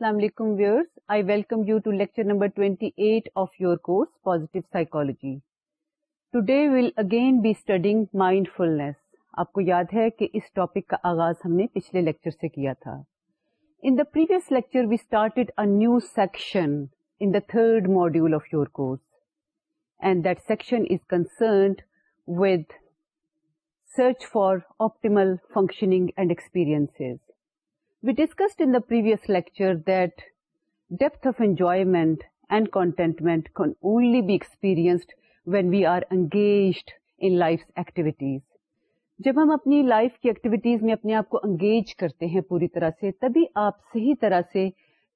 السلام علیکم viewers I welcome you to lecture number twenty eight of your course positive psychology today will again be studying mindfulness آپ کو یاد ہے کہ اس ٹاپک کا آغاز ہم نے پچھلے لیکچر سے کیا تھا in the previous lecture we started a new section in the third module of your course and that section is concerned with search for optimal functioning and experience We discussed in the previous lecture that depth of enjoyment and contentment can only be experienced when we are engaged in life's activities. جب ہم اپنی life کی activities میں اپنے آپ کو engage کرتے ہیں پوری طرح سے، تبھی آپ صحیح طرح سے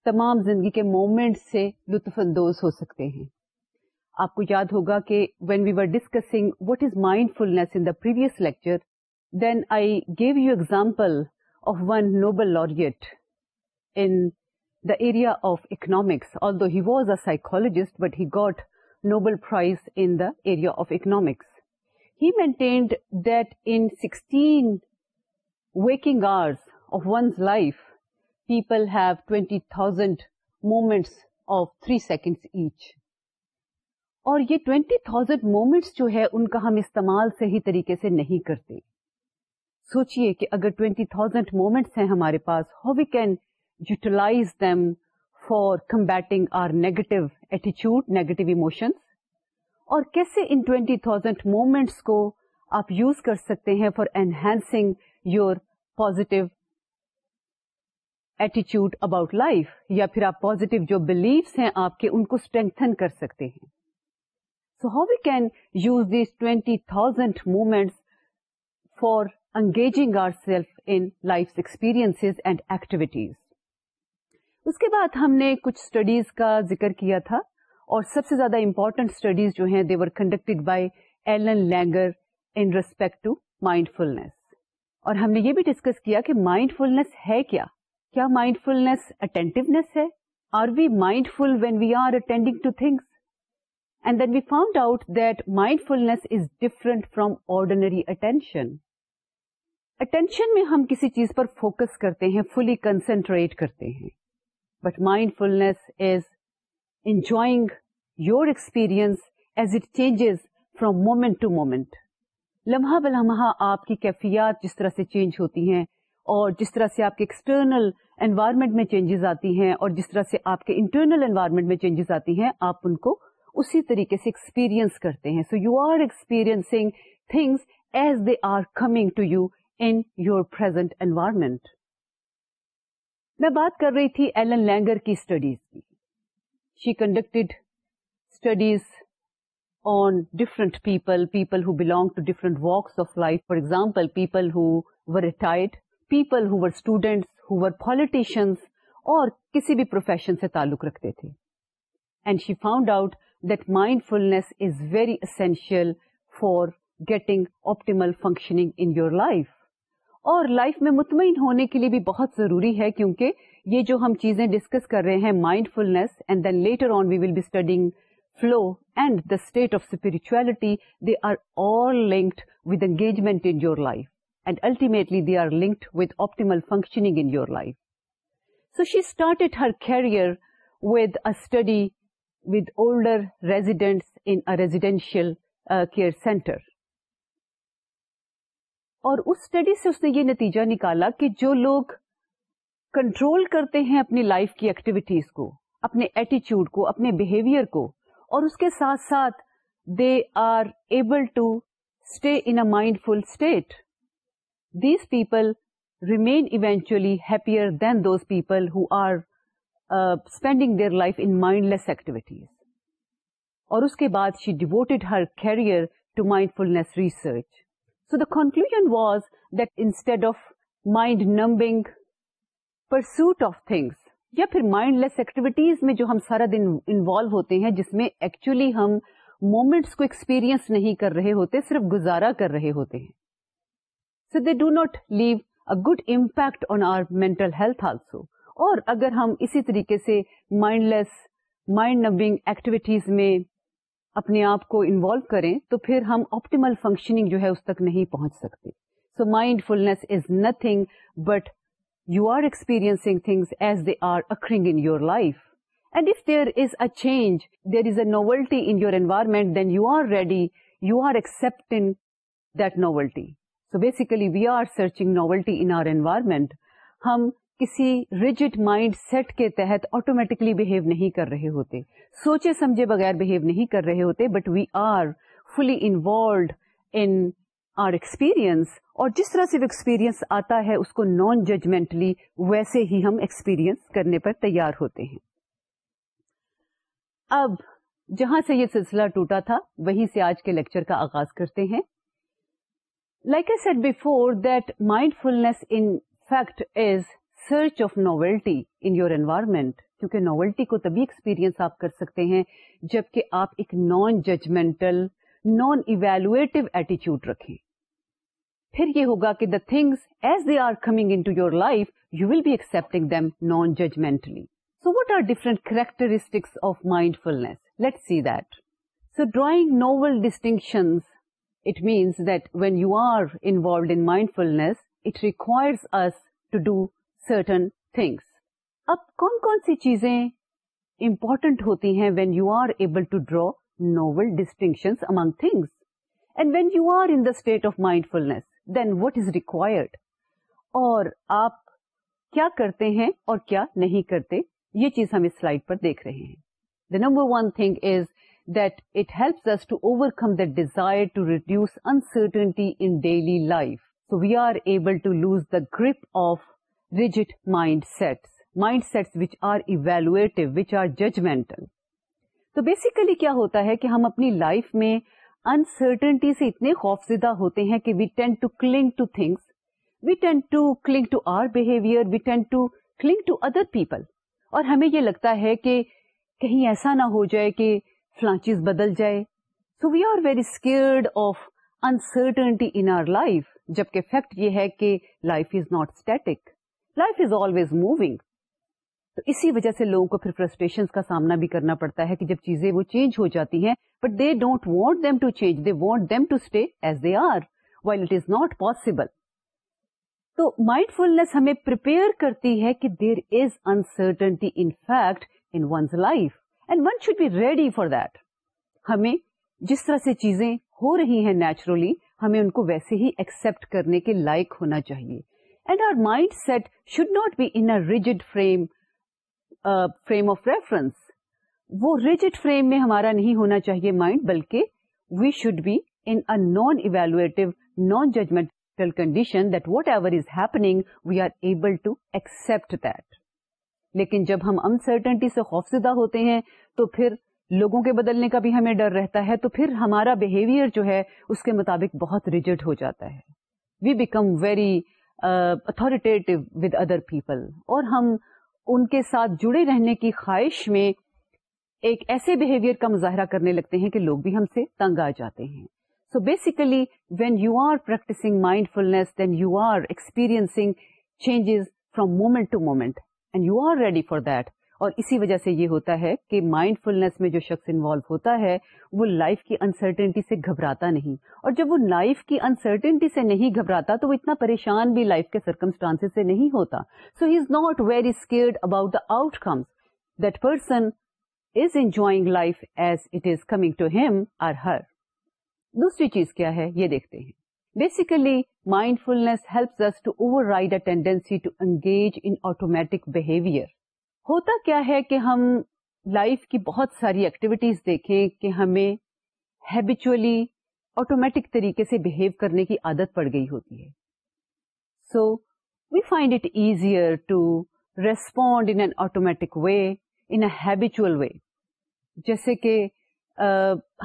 تمام زندگی کے مومنٹ سے لطف اندوز ہو سکتے ہیں آپ کو یاد ہوگا کہ when we were discussing what is mindfulness in the previous lecture then I gave you example of one Nobel laureate in the area of economics, although he was a psychologist, but he got Nobel Prize in the area of economics. He maintained that in 16 waking hours of one's life, people have 20,000 moments of 3 seconds each. اور یہ twenty thousand moments جو ہے ان کا ہم استعمال صحیح طریقے سے نہیں کرتے سوچیے کہ اگر ٹوینٹی تھاؤزینڈ مومنٹس ہیں ہمارے پاس how we can utilise them for combating our negative ایٹیچیوڈ negative emotions اور کیسے ان ٹوینٹی تھاؤزینڈ مومنٹس کو آپ یوز کر سکتے ہیں فار انہینسنگ یور پازیٹو ایٹیچیوڈ اباؤٹ لائف یا پھر آپ پازیٹو جو بلیفس ہیں آپ کے، ان کو اسٹرینتھن کر سکتے ہیں۔ So how we can use these twenty thousand moments for engaging our self in life experience and activities اس کے بعد ہم نے کچھ اسٹڈیز کا ذکر کیا تھا اور سب سے زیادہ امپورٹنٹ اسٹڈیز جو ہیں they were conducted by Ellen Langer in respect to mindfulness اور ہم نے یہ بھی ڈسکس کیا کہ مائنڈ فلنس ہے کیا؟ کیا مائنڈ فلنس اٹینٹیونیس ہے؟ Are we mindful when we are attending to things and then we found out that mindfulness is different from ordinary attention attention میں ہم کسی چیز پر فوکس کرتے ہیں فلی کنسنٹریٹ کرتے ہیں. But mindfulness is enjoying your experience as it changes from moment to moment لمحہ بلحمہ آپ کی کیفیات جس طرح سے چینج ہوتی ہیں اور جس طرح سے آپ کے ایکسٹرنل انوائرمنٹ میں چینجز آتی ہیں اور جس طرح سے آپ کے انٹرنل انوائرمنٹ میں چینجز آتی ہیں، آپ ان کو اسی طریقے سے ایکسپیرئنس کرتے ہیں. So you are experiencing things as they are coming to you in your present environment میں بات کر رہی تھی ایلن لینگر کی اسٹڈیز کی. She conducted studies on different people people who belong to different walks of life for example people who were retired people who were students who were politicians اور کسی بھی پروفیشن سے تعلق رکھتے تھے and she found out that mindfulness is very essential for getting optimal functioning in your life اور life میں مطمئن ہونے کے لیے بھی بہت ضروری ہے کیونکہ یہ جو ہم چیزیں ڈسکس کر رہے ہیں mindfulness and then later on we will be studying flow and the state of spirituality they are all linked with engagement in your life and ultimately they are linked with optimal functioning in your life so she started her career with a study with older residents in residential care centre اور اس study سے اس نے یہ نتیجہ نکالا کہ جو لوگ کنٹرول کرتے ہیں اپنی لائف کی ایکٹیویٹیز کو، اپنے ایٹیچیوڈ کو، اپنے بہیویئر کو، اور اس کے ساتھ ساتھ they are able to stay in a mindful state these people remain eventually happier than those people who are spending their life in mindless activities اور اس کے بعد she devoted her career to mindfulness research So the conclusion was that instead of mind-numbing pursuit of things, یا پھر mind لیس activities میں جو ہم سارا دن انوالو ہوتے ہیں جس میں ایکچولی ہم مومنٹس کو ایکسپیرئنس نہیں کر رہے ہوتے صرف گزارا کر رہے ہوتے ہیں۔ So they do not leave a good impact on our mental health also اور اگر ہم اسی طریقے سے mindless mind numbing activities میں اپنے آپ کو انوالو کریں، تو پھر ہم آپٹیمل فنکشننگ جو ہے اس تک نہیں پہنچ سکتے۔ So mindfulness is nothing but you are experience things as they are occurring in your life and if there is a change there is a novelty in your environment then you are ready you are accepting that novelty so basically we are searching novelty in our environment ہم کسی rigid mind set کے تحت automatically behave نہیں کر رہے ہوتے۔ سوچے سمجھے بغیر بہیو نہیں کر رہے ہوتے but we are fully involved in our experience اور جس طرح سے ایکسپیرئنس آتا ہے، اس کو نان ججمنٹلی ویسے ہی ہم ایکسپیرئنس کرنے پر تیار ہوتے ہیں۔ اب، جہاں سے یہ سلسلہ ٹوٹا تھا، وہیں سے آج کے لیکچر کا آغاز کرتے ہیں۔ Like a set before that mindfulness in fact is search of novelty in your environment کیونکہ ناولٹی کو تبھی ایکسپیرئنس آپ کر سکتے ہیں جبکہ آپ ایک نان ججمنٹل نان ایویلویٹو ایٹیچیوڈ رکھیں۔ پھر یہ ہوگا کہ the things as they are coming into your life you will be accepting them non judgmentally so what are different characteristics of mindfulness let see that so drawing novel distinctions it means that when you are involved in mindfulness it requires us to do certain things اب کون کون سی چیزیں important ہوتی ہیں when you are able to draw novel distinction among things and when you are in the state of mindfulness then what is required اور آپ کیا کرتے ہیں اور کیا نہیں کرتے؟ یہ چیز ہم اس سلائڈ پر دیکھ رہے ہیں. The number one thing is that it helps us to overcome the desire to reduce uncertainty in daily life so we are able to lose the grip of rigid mindsets mindsets which are evaluative which are judgmental تو basically کیا ہوتا ہے کہ ہم اپنی life میں uncertainty سے اتنے خوف زدہ ہوتے ہیں کہ we tend to cling to things we tend to cling to our behaviour we tend to cling to other people اور ہمیں یہ لگتا ہے کہ کہیں ایسا نہ ہو جائے کہ فلاں چیز بدل جائے۔ So we are very scared of uncertainty in our life جبکہ فیکٹ یہ ہے کہ life is not static life is always moving تو اسی وجہ سے لوگوں کو پھر فرسٹریشن کا سامنا بھی کرنا پڑتا ہے کہ جب چیزیں وہ چینج ہو جاتی ہیں but they don't want them to change they want them to stay as they are while it is not possible تو مائنڈ فلنس ہمیں پرپیئر کرتی ہے کہ there is uncertainty in fact in one's life and one should be ready for that ہمیں جس طرح سے چیزیں ہو رہی ہیں نیچرلی ہمیں ان کو ویسے ہی ایکسپٹ کرنے کے لائق ہونا چاہیے۔ And our mindset should not be in rigid frame frame of reference وہ ریجڈ فریم میں ہمارا نہیں ہونا چاہیے مائنڈ بلکہ we should be in non evaluative non judgmental condition that whatever is happening we are able to accept that لیکن جب ہم انسرٹنٹی سے خوفزدہ ہوتے ہیں، تو پھر لوگوں کے بدلنے کا بھی ہمیں ڈر رہتا ہے، تو پھر ہمارا بہیویئر جو ہے، اس کے مطابق بہت ریجڈ ہو جاتا ہے۔ We become very authoritative with other people اور ہم ان کے ساتھ جڑے رہنے کی خواہش میں ایک ایسے بہیویئر کا مظاہرہ کرنے لگتے ہیں کہ لوگ بھی ہم سے تنگ آ جاتے ہیں. So basically when you are practising mindfulness then you are experiencing changes from moment to moment and you are ready for that اور اسی وجہ سے یہ ہوتا ہے کہ مائنڈ فلنس میں جو شخص انوالو ہوتا ہے، وہ لائف کی انسرٹنٹی سے گھبراتا نہیں۔ اور جب وہ لائف کی انسرٹنٹی سے نہیں گھبراتا، تو وہ اتنا پریشان بھی لائف کے سرکمسٹانس سے نہیں ہوتا۔ So he is not very scared about the outcomes that person is enjoying life as it is coming to him or her دوسری چیز کیا ہے؟ یہ دیکھتے ہیں۔ Basically mindfulness helps to override a tendency to engage in automatic behaviour ہوتا کیا ہے کہ ہم لائف کی بہت ساری ایکٹیویٹیز دیکھیں کہ ہمیں ہیبیچولی آٹومیٹک طریقے سے بہیو کرنے کی عادت پڑ گئی ہوتی ہے۔ So we find it easier to respond in an automatic way in habitual way جیسے کہ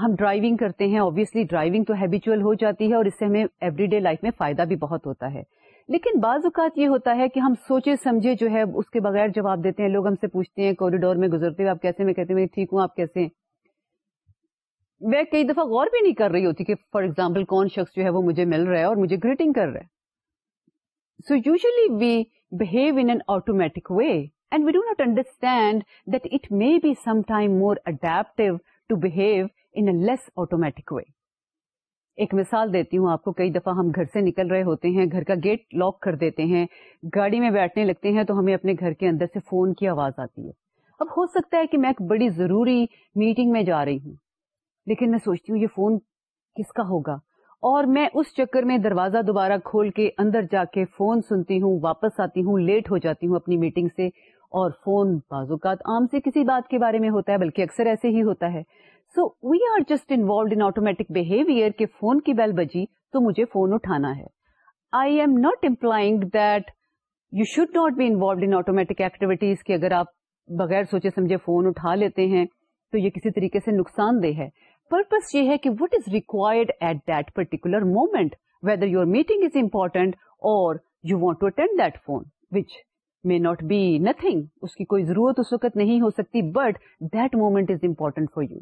ہم ڈرائیونگ کرتے ہیں آبیسلی ڈرائیونگ تو ہیبیچل ہو جاتی ہے اور اس سے ہمیں ایوری ڈے لائف میں فائدہ بھی بہت ہوتا ہے۔ لیکن بعض اوقات یہ ہوتا ہے کہ ہم سوچے سمجھے جو ہے اس کے بغیر جواب دیتے ہیں، لوگ ہم سے پوچھتے ہیں کوریڈور میں گزرتے ہوئے آپ کیسے میں کہتے ہیں ٹھیک ہوں، آپ کیسے ہیں؟ میں کئی دفعہ غور بھی نہیں کر رہی ہوتی کہ فار ایگزامپل کون شخص جو ہے وہ مجھے مل رہا ہے اور مجھے گریٹنگ کر رہا ہے۔ So usually we behave in an automatic way and we do not understand that it may be some time more adaptive to behave in less automatic way ایک مثال دیتی ہوں، آپ کو کئی دفعہ ہم گھر سے نکل رہے ہوتے ہیں، گھر کا گیٹ لاک کر دیتے ہیں، گاڑی میں بیٹھنے لگتے ہیں تو ہمیں اپنے گھر کے اندر سے فون کی آواز آتی ہے۔ اب ہو سکتا ہے کہ میں ایک بڑی ضروری میٹنگ میں جا رہی ہوں، لیکن میں سوچتی ہوں یہ فون کس کا ہوگا؟ اور میں اس چکر میں دروازہ دوبارہ کھول کے اندر جا کے فون سنتی ہوں، واپس آتی ہوں لیٹ ہو جاتی ہوں اپنی میٹنگ سے۔ اور فون بعض اوقات عام سے کسی بات کے بارے میں ہوتا ہے، بلکہ اکثر ایسے ہی ہوتا ہے۔ So we are just involved in automatic behaviour کے فون کی بیل بجی تو مجھے فون اٹھانا ہے۔ I am not implying that you should not be involved in automatic activities کہ اگر آپ بغیر سوچے سمجھے فون اٹھا لیتے ہیں، تو یہ کسی طریقے سے نقصان دہ ہے۔ پرپز یہ ہے کہ what is required at that particular moment whether your meeting is important اور you want to attend that phone which may not be nothing اس کی کوئی ضرورت اس وقت نہیں ہو سکتی but that moment is important for you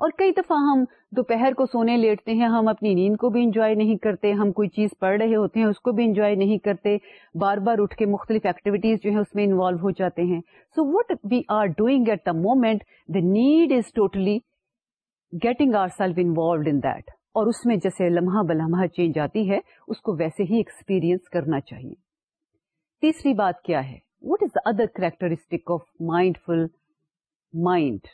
اور کئی دفعہ ہم دوپہر کو سونے لیٹتے ہیں، ہم اپنی نیند کو بھی انجوائے نہیں کرتے، ہم کوئی چیز پڑھ رہے ہوتے ہیں، اس کو بھی انجوائے نہیں کرتے، بار بار اٹھ کے مختلف ایکٹیویٹیز جو ہیں اس میں انوالو ہو جاتے ہیں۔ So what we are doing at the moment the need is totally getting ourself involved in that اور اس میں جیسے لمحہ بلحمہ چینج آتی ہے، اس کو ویسے ہی ایکسپیرئنس کرنا چاہیے۔ تیسری بات کیا ہے؟ What is the other characteristic of mindful mind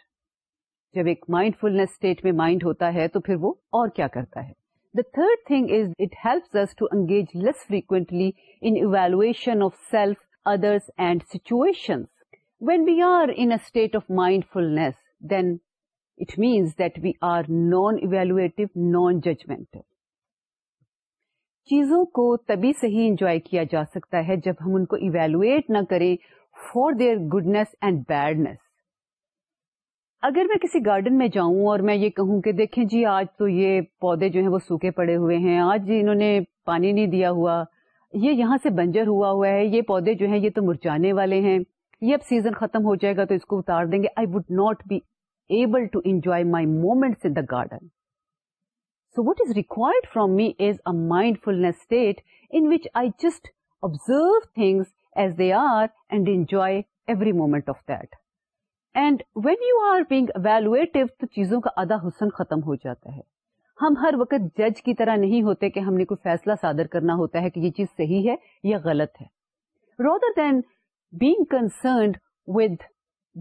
جب ایک مائنڈ فلنس اسٹیٹ میں مائنڈ ہوتا ہے تو پھر وہ اور کیا کرتا ہے؟ The third thing is it helps to engage less frequently in evaluation of self others and situation when we are in state of mindfulness then it means that we are non evaluative non judgmental چیزوں کو تبھی صحیح enjoy کیا جا سکتا ہے جب ہم ان کو ایویلویٹ نہ کریں for their goodness and badness اگر میں کسی گارڈن میں جاؤں اور میں یہ کہوں کہ دیکھیں جی آج تو یہ پودے جو ہیں وہ سوکھے پڑے ہوئے ہیں، آج جی انہوں نے پانی نہیں دیا ہوا، یہ یہاں سے بنجر ہوا ہوا ہے، یہ پودے جو ہیں یہ تو مرجانے والے ہیں، یہ اب سیزن ختم ہو جائے گا تو اس کو اتار دیں گے۔ I would not be able to enjoy my moments in the garden so what is required from me is a mindfulness state in which I just observe things as they are and enjoy every moment of that and when you are being evaluative تو چیزوں کا آدھا حسن ختم ہو جاتا ہے۔ ہم ہر وقت جج کی طرح نہیں ہوتے کہ ہم نے کوئی فیصلہ صادر کرنا ہوتا ہے کہ یہ چیز صحیح ہے یا غلط ہے۔ Rather than being concerned with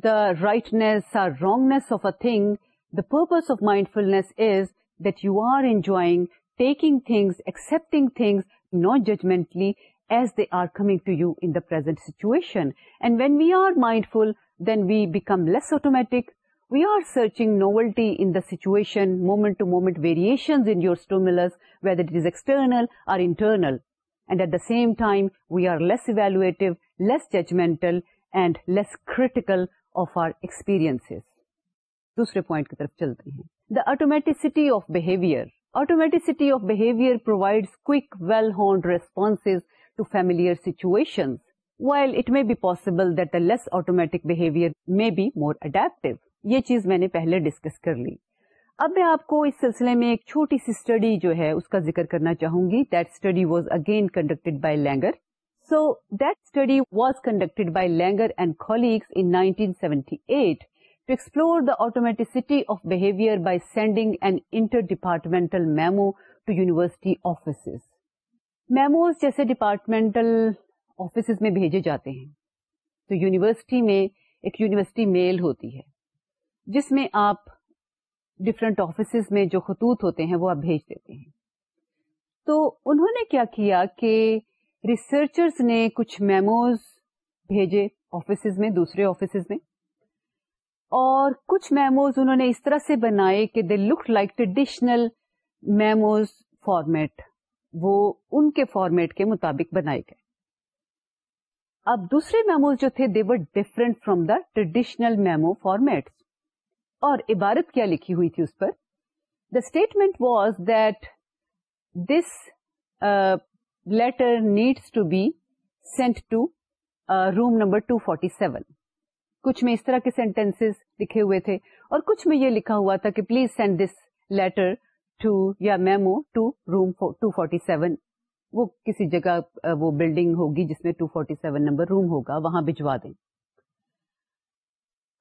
the rightness or wrongness of a thing the purpose of mindfulness is that you are enjoying taking things accepting things not judgmentally as they are coming to you in the present situation and when we are mindful then we become less automatic. We are searching novelty in the situation, moment-to-moment variations in your stimulus, whether it is external or internal. And at the same time, we are less evaluative, less judgmental, and less critical of our experiences. دوسرے point کی طرف چلتے ہیں the automaticity of behaviour automaticity of behaviour provide quick well honed response to familiar situation while it may be possible that the less automatic behaviour may be more adaptive یہ چیز میں نے پہلے ڈسکس کر لی۔ اب میں آپ کو اس سلسلے میں ایک چھوٹی سی اسٹڈی جو ہے اس کا ذکر کرنا چاہوں گی۔ That study was again conducted by Langer so that study was conducted by Langer and colleagues in 1978 to explore the automaticity of behaviour by sending an interdepartmental memo to university offices memos جیسے departmental offices میں بھیجے جاتے ہیں۔ تو university میں ایک university میل ہوتی ہے، جس میں آپ ڈفرینٹ آفیسز میں جو خطوط ہوتے ہیں وہ آپ بھیج دیتے ہیں۔ تو انہوں نے کیا کیا کہ ریسرچرز نے کچھ میموز بھیجے آفیسز میں، دوسرے آفیسز میں۔ اور کچھ میموز انہوں نے اس طرح سے بنائے کہ they look like traditional memos format وہ ان کے فارمیٹ کے مطابق بنائے گئے۔ اب دوسرے میموز جو تھے they were different from the traditional memo format اور عبارت کیا لکھی ہوئی تھی اس پر؟ The statement was that this letter needs to be sent to room number two forty seven کچھ میں اس طرح کے سینٹینس لکھے ہوئے تھے اور کچھ میں یہ لکھا ہوا تھا کہ please send this letter to یا memo to room two forty seven وہ کسی جگہ وہ بلڈنگ ہوگی جس میں two forty seven number room ہوگا، وہاں بھجوا دیں۔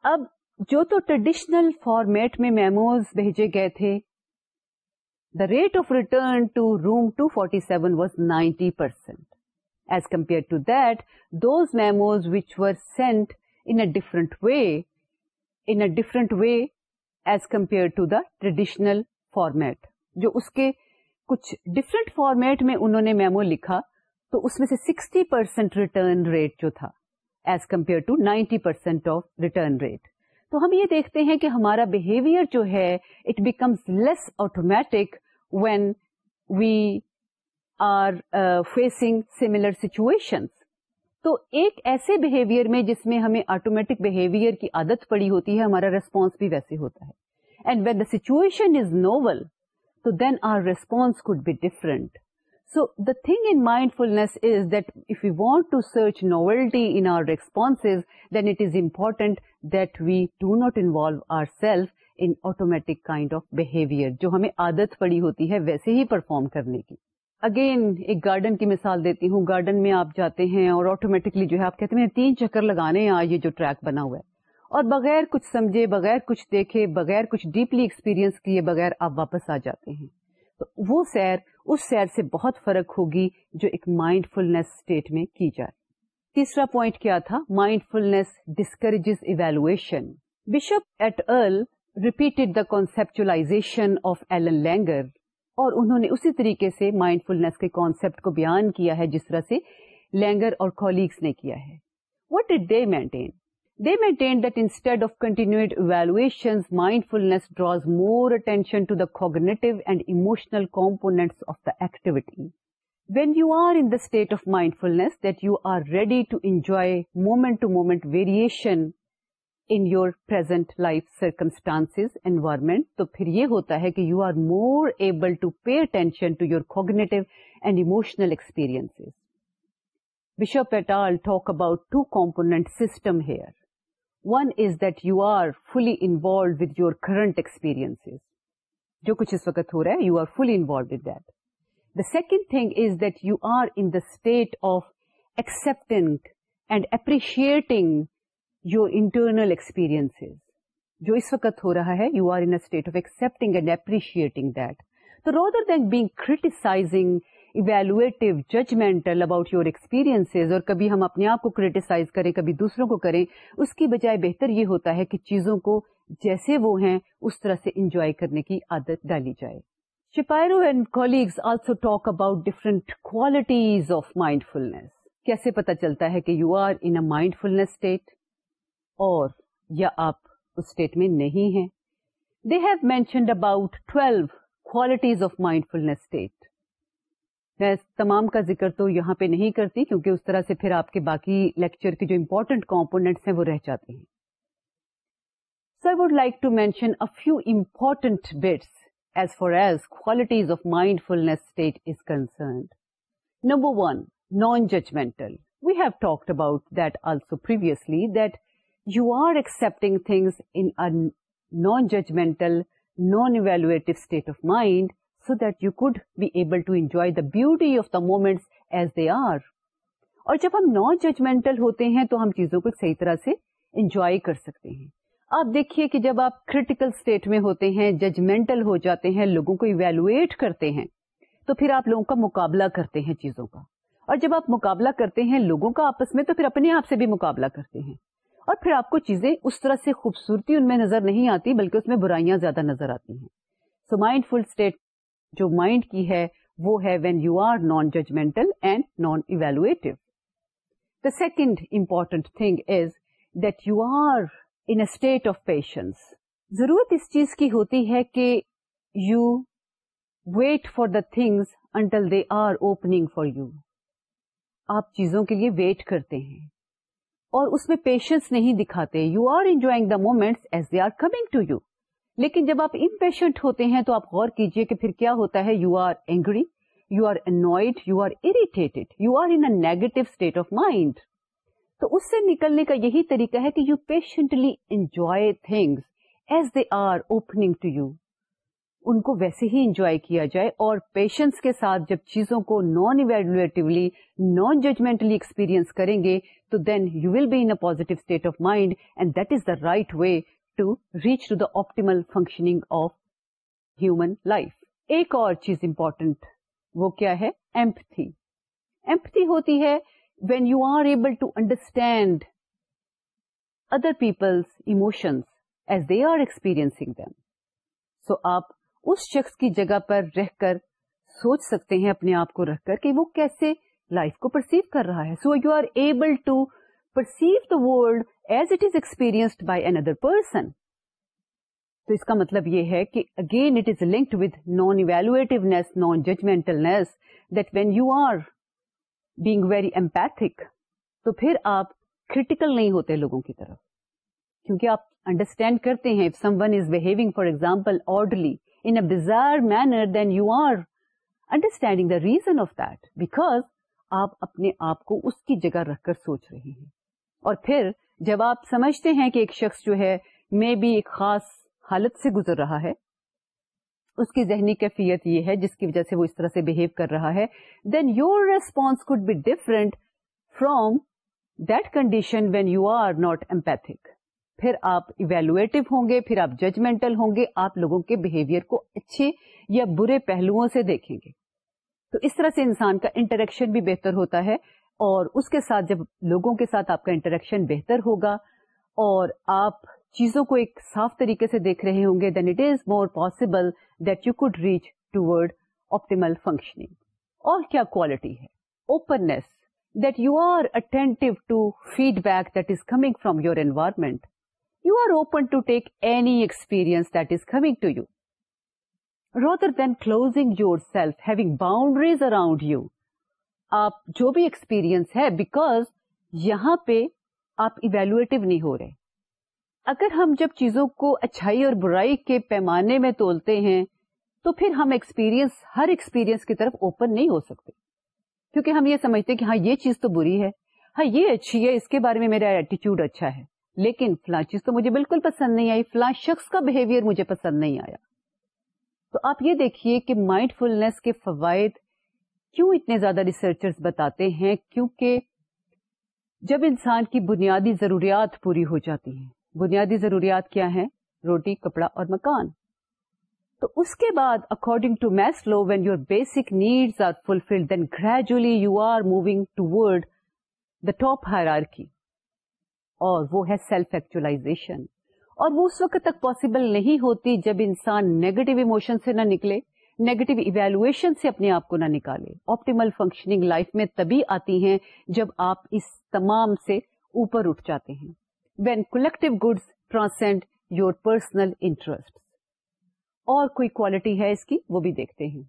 اب جو تو ٹریڈیشنل فارمیٹ میں میموز بھیجے گئے تھے the rate of return to room two forty seven was ninety percent as compare to that those memos which were sent in different way in different way as compare to the traditional format جو اس کے کچھ different format میں انہوں نے memo لکھا تو اس میں سے سکسٹی پرسینٹ ریٹرن ریٹ جو تھا as compare to ninety percent of return rate تو ہم یہ دیکھتے ہیں کہ ہمارا بہیویئر جو ہے it becomes less automatic when we are facing similar situation تو ایک ایسے بہیویئر میں جس میں ہمیں آٹومیٹک بہیویئر کی عادت پڑی ہوتی ہے، ہمارا ریسپانس بھی ویسے ہوتا ہے. And when the situation is novel تو then our response could be different so the thing in mindfulness is that if you want to search novelty in our response then it is important that we do not involve ourself in automatic kind of behaviour جو ہمیں عادت پڑی ہوتی ہے ویسے ہی perform کرنے کی. اگین ایک گارڈن کی مثال دیتی ہوں. گارڈن میں آپ جاتے ہیں اور آٹومیٹکلی جو ہے آپ کہتے ہیں تین چکر لگانے ہیں یہ جو ٹریک بنا ہوا ہے. اور بغیر کچھ سمجھے، بغیر کچھ دیکھے، بغیر کچھ ڈیپلی ایکسپیرئنس کیے بغیر آپ واپس آ جاتے ہیں۔ تو وہ سیر، اس سیر سے بہت فرق ہوگی جو ایک مائنڈ فلنس اسٹیٹ میں کی جائے۔ تیسرا پوائنٹ کیا تھا؟ Mindfulness discourages evaluation Bishop et al repeated the conceptualization of Ellen Langer اور انہوں نے اسی طریقے سے مائنڈ فلنس کے کانسپٹ کو بیان کیا ہے جس طرح سے لینگر اور کولیگس نے کیا ہے۔ What did they maintain They maintained that instead of continued evaluations, mindfulness draws more attention to the cognitive and emotional components of the activity. When you are in the state of mindfulness, that you are ready to enjoy moment-to-moment variation in your present life circumstances, environment, تو پھر یہ ہوتا ہے کہ you are more able to pay attention to your cognitive and emotional experiences. Bishop et al. talk about two-component system here. One is that you are fully involved with your current experience جو کچھ اس وقت ہو رہا ہے you are fully involved with that the second thing is that you are in the state of accepting and appreciating your internal experience جو اس وقت ہو رہا ہے you are in state of accepting and appreciating that تو rather than being criticizing evaluative judgmental about your experience اور کبھی ہم اپنے آپ کو کریٹیسائز کریں، کبھی دوسروں کو کریں، اس کی بجائے بہتر یہ ہوتا ہے کہ چیزوں کو جیسے وہ ہیں، اس طرح سے انجوائے کرنے کی عادت ڈالی جائے۔ Shapiro and colleagues also talk about different qualities of mindfulness کیسے پتا چلتا ہے کہ you are in a mindfulness state اور یا آپ اس اسٹیٹ میں نہیں ہیں؟ They have mentioned about twelve qualities of mindfulness state میں تمام کا ذکر تو یہاں پہ نہیں کرتی کیونکہ اس طرح سے پھر آپ کے باقی لیکچر کے جو امپورٹنٹ کمپونیٹس ہیں وہ رہ جاتے ہیں۔ So I would like to mention a few important bits as far as qualities of mindfulness state is concerned number one non judgmental we have talked about that also previously that you are accepting things in non judgmental non evaluative state of mind so that you could be able to enjoy the beauty of the moment as they are اور جب ہم naan judgemental ہوتے ہیں تو ہم چیزوں کو صحیح طرح سے انجوائے کر سکتے ہیں۔ آپ دیکھیے کہ جب آپ کریٹیکل اسٹیٹ میں ہوتے ہیں ججمنٹل ہو جاتے ہیں، لوگوں کو ایویلویٹ کرتے ہیں، تو پھر آپ لوگوں کا مقابلہ کرتے ہیں چیزوں کا۔ اور جب آپ مقابلہ کرتے ہیں لوگوں کا آپس میں، تو پھر اپنے آپ سے بھی مقابلہ کرتے ہیں۔ اور پھر آپ کو چیزیں اس طرح سے خوبصورتی ان میں نظر نہیں آتی، بلکہ اس میں برائیاں زیادہ نظر آتی ہیں۔ سو مائنڈ فل اسٹیٹ جو مائنڈ کی ہے وہ ہے when you are non judgmental and non evaluative the second important thing is that you are in state of patience ضرورت اس چیز کی ہوتی ہے کہ you wait for the things until they are opening for you آپ چیزوں کے لیے ویٹ کرتے ہیں اور اس میں پیشنس نہیں دکھاتے. You are enjoying the moment as they are coming to you لیکن جب آپ امپیشنٹ ہوتے ہیں تو آپ غور کیجیے کہ پھر کیا ہوتا ہے؟ You are angry you are annoyed you are irritated you are in negative state of mind تو اس سے نکلنے کا یہی طریقہ ہے کہ you patiently enjoy things as they are opening to you ان کو ویسے ہی انجوائے کیا جائے اور پیشنس کے ساتھ جب چیزوں کو non evaluatively non judgmentally experience کریں گے تو then you will be in positive state of mind and that is the right way to reach to the optimal functioning of human life ایک اور چیز امپورٹنٹ وہ کیا ہے؟ ایمپتھی ایمپتھی ہوتی ہے when you are able to understand other peoples emotions as they are experiencing them so آپ اس شخص کی جگہ پر رہ کر سوچ سکتے ہیں اپنے آپ کو رکھ کر کہ وہ کیسے لائف کو پرسیو کر رہا ہے. So you are able to perceive the world as it is experienced by an other person تو اس کا مطلب یہ ہے کہ again it is linked with non evaluativeness non judgmentalness that when you are being very empathic تو پھر آپ کریٹیکل نہیں ہوتے لوگوں کی طرف. کیونکہ آپ انڈرسٹینڈ کرتے ہیں if someone is behaving for example orderly in a bizarre manner then you are understanding the reason of that because آپ اپنے آپ کو اس کی جگہ رکھ کر سوچ رہے ہیں. اور پھر جب آپ سمجھتے ہیں کہ ایک شخص جو ہے میں بھی ایک خاص حالت سے گزر رہا ہے، اس کی ذہنی کیفیت یہ ہے، جس کی وجہ سے وہ اس طرح سے بہیو کر رہا ہے then your response could be different from that condition when you are not empathic پھر آپ ایویلویٹو ہوں گے، پھر آپ ججمنٹل ہوں گے، آپ لوگوں کے بہیویئر کو اچھے یا برے پہلوؤں سے دیکھیں گے۔ تو اس طرح سے انسان کا انٹریکشن بھی بہتر ہوتا ہے۔ اور اس کے ساتھ جب لوگوں کے ساتھ آپ کا انٹریکشن بہتر ہوگا اور آپ چیزوں کو ایک صاف طریقے سے دیکھ رہے ہوں گے then it is more possible that you could reach toward optimal functioning اور کیا کوالٹی ہے؟ Openness that you are attentive to feedback that is coming from your environment you are open to take any experience that is coming to you rather than closing yourself having boundaries around you آپ جو بھی experience ہے because یہاں پہ آپ evaluative نہیں ہو رہے۔ اگر ہم جب چیزوں کو اچھائی اور برائی کے پیمانے میں تولتے ہیں، تو پھر ہم ایکسپیرئنس ہر ایکسپیرئنس کی طرف اوپن نہیں ہو سکتے۔ کیونکہ ہم یہ سمجھتے کہ ہاں یہ چیز تو بری ہے۔ ہاں یہ اچھی ہے، اس کے بارے میں میرا ایٹیچیوڈ اچھا ہے۔ لیکن فلاں چیز تو مجھے بالکل پسند نہیں آئی، فلاں شخص کا بہیویئر مجھے پسند نہیں آیا۔ تو آپ یہ دیکھیے کہ مائنڈ فلنس کے فوائد کیوں اتنے زیادہ ریسرچرز بتاتے ہیں؟ کیونکہ جب انسان کی بنیادی ضروریات پوری ہو جاتی ہیں، بنیادی ضروریات کیا ہیں؟ روٹی، کپڑا اور مکان۔ تو اس کے بعد according to Maslow when your basic needs are fulfilled then gradually you are moving toward the top hierarchy اور وہ ہے سیلف ایکچولاشن اور وہ اس وقت تک پاسبل نہیں ہوتی جب انسان نیگیٹو ایموشن سے نہ نکلے۔ نیگیٹو ایویلویشن سے اپنے آپ کو نہ نکالے۔ آپٹیمل فنکشننگ لائف میں تبھی آتی ہیں جب آپ اس تمام سے اوپر اٹھ جاتے ہیں۔ When collective goods transcend your personal interest اور کوئی کوالٹی ہے اس کی وہ بھی دیکھتے ہیں۔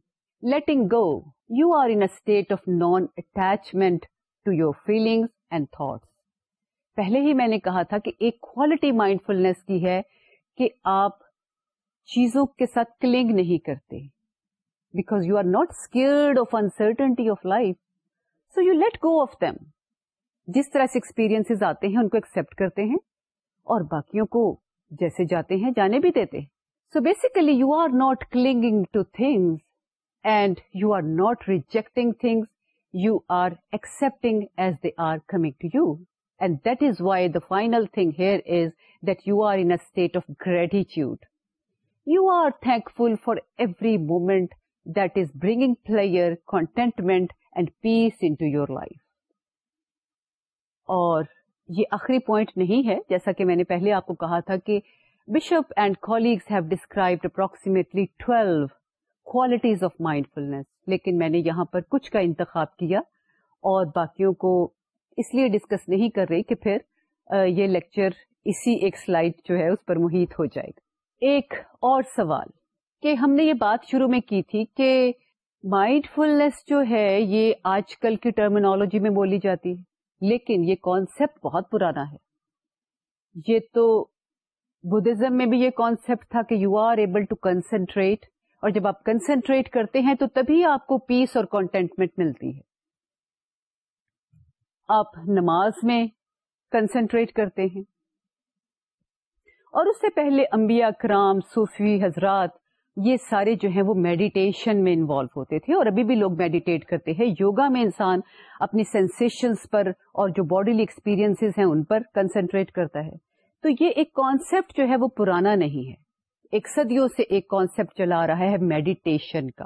Letting go you are in state of non attachment to your feelings and thoughts پہلے ہی میں نے کہا تھا کہ ایک کوالٹی مائنڈ فلنس کی ہے کہ آپ چیزوں کے ساتھ کلنگ نہیں کرتے۔ Because you are not scared of uncertainty of life so you let go of them جس طرح سے ایکسپیرئنس آتے ہیں، ان کو ایکسپٹ کرتے ہیں اور باقیوں کو جیسے جاتے ہیں، جانے بھی دیتے so basically you are not clinging to things and you are not rejecting things you are accepting as they are coming to you And that is why the final thing here is that you are in a state of gratitude. You are thankful for every that is bringing pleasure, contentment and peace into your life. اور یہ آخری point نہیں ہے جیسا کہ میں نے پہلے آپ کو کہا تھا کہ Bishop and colleagues have described approximately twelve qualities of mindfulness لیکن میں نے یہاں پر کچھ کا انتخاب کیا اور باقیوں کو اس لیے ڈسکس نہیں کر رہی کہ پھر یہ لیکچر اسی ایک سلائڈ جو ہے اس پر محیط ہو جائے گا ایک اور سوال کہ ہم نے یہ بات شروع میں کی تھی کہ مائنڈ فلنس جو ہے، یہ آج کل کی ٹرمینالوجی میں بولی جاتی۔ ہے لیکن یہ کانسیپٹ بہت پرانا ہے۔ یہ تو بدھزم میں بھی یہ کانسیپٹ تھا کہ you are able to concentrate اور جب آپ کنسنٹریٹ کرتے ہیں تو تبھی آپ کو پیس اور کانٹینٹمنٹ ملتی ہے۔ آپ نماز میں کنسنٹریٹ کرتے ہیں۔ اور اس سے پہلے انبیاء کرام، صوفی، حضرات یہ سارے جو ہیں وہ میڈیٹیشن میں انوالو ہوتے تھے اور ابھی بھی لوگ میڈیٹیٹ کرتے ہیں۔ یوگا میں انسان اپنی سینسیشنس پر اور جو باڈیلی ایکسپیرئنس ہیں ان پر کنسنٹریٹ کرتا ہے۔ تو یہ ایک کانسیپٹ جو ہے وہ پرانا نہیں ہے۔ ایک صدیوں سے ایک کانسیپٹ چلا رہا ہے میڈیٹیشن کا۔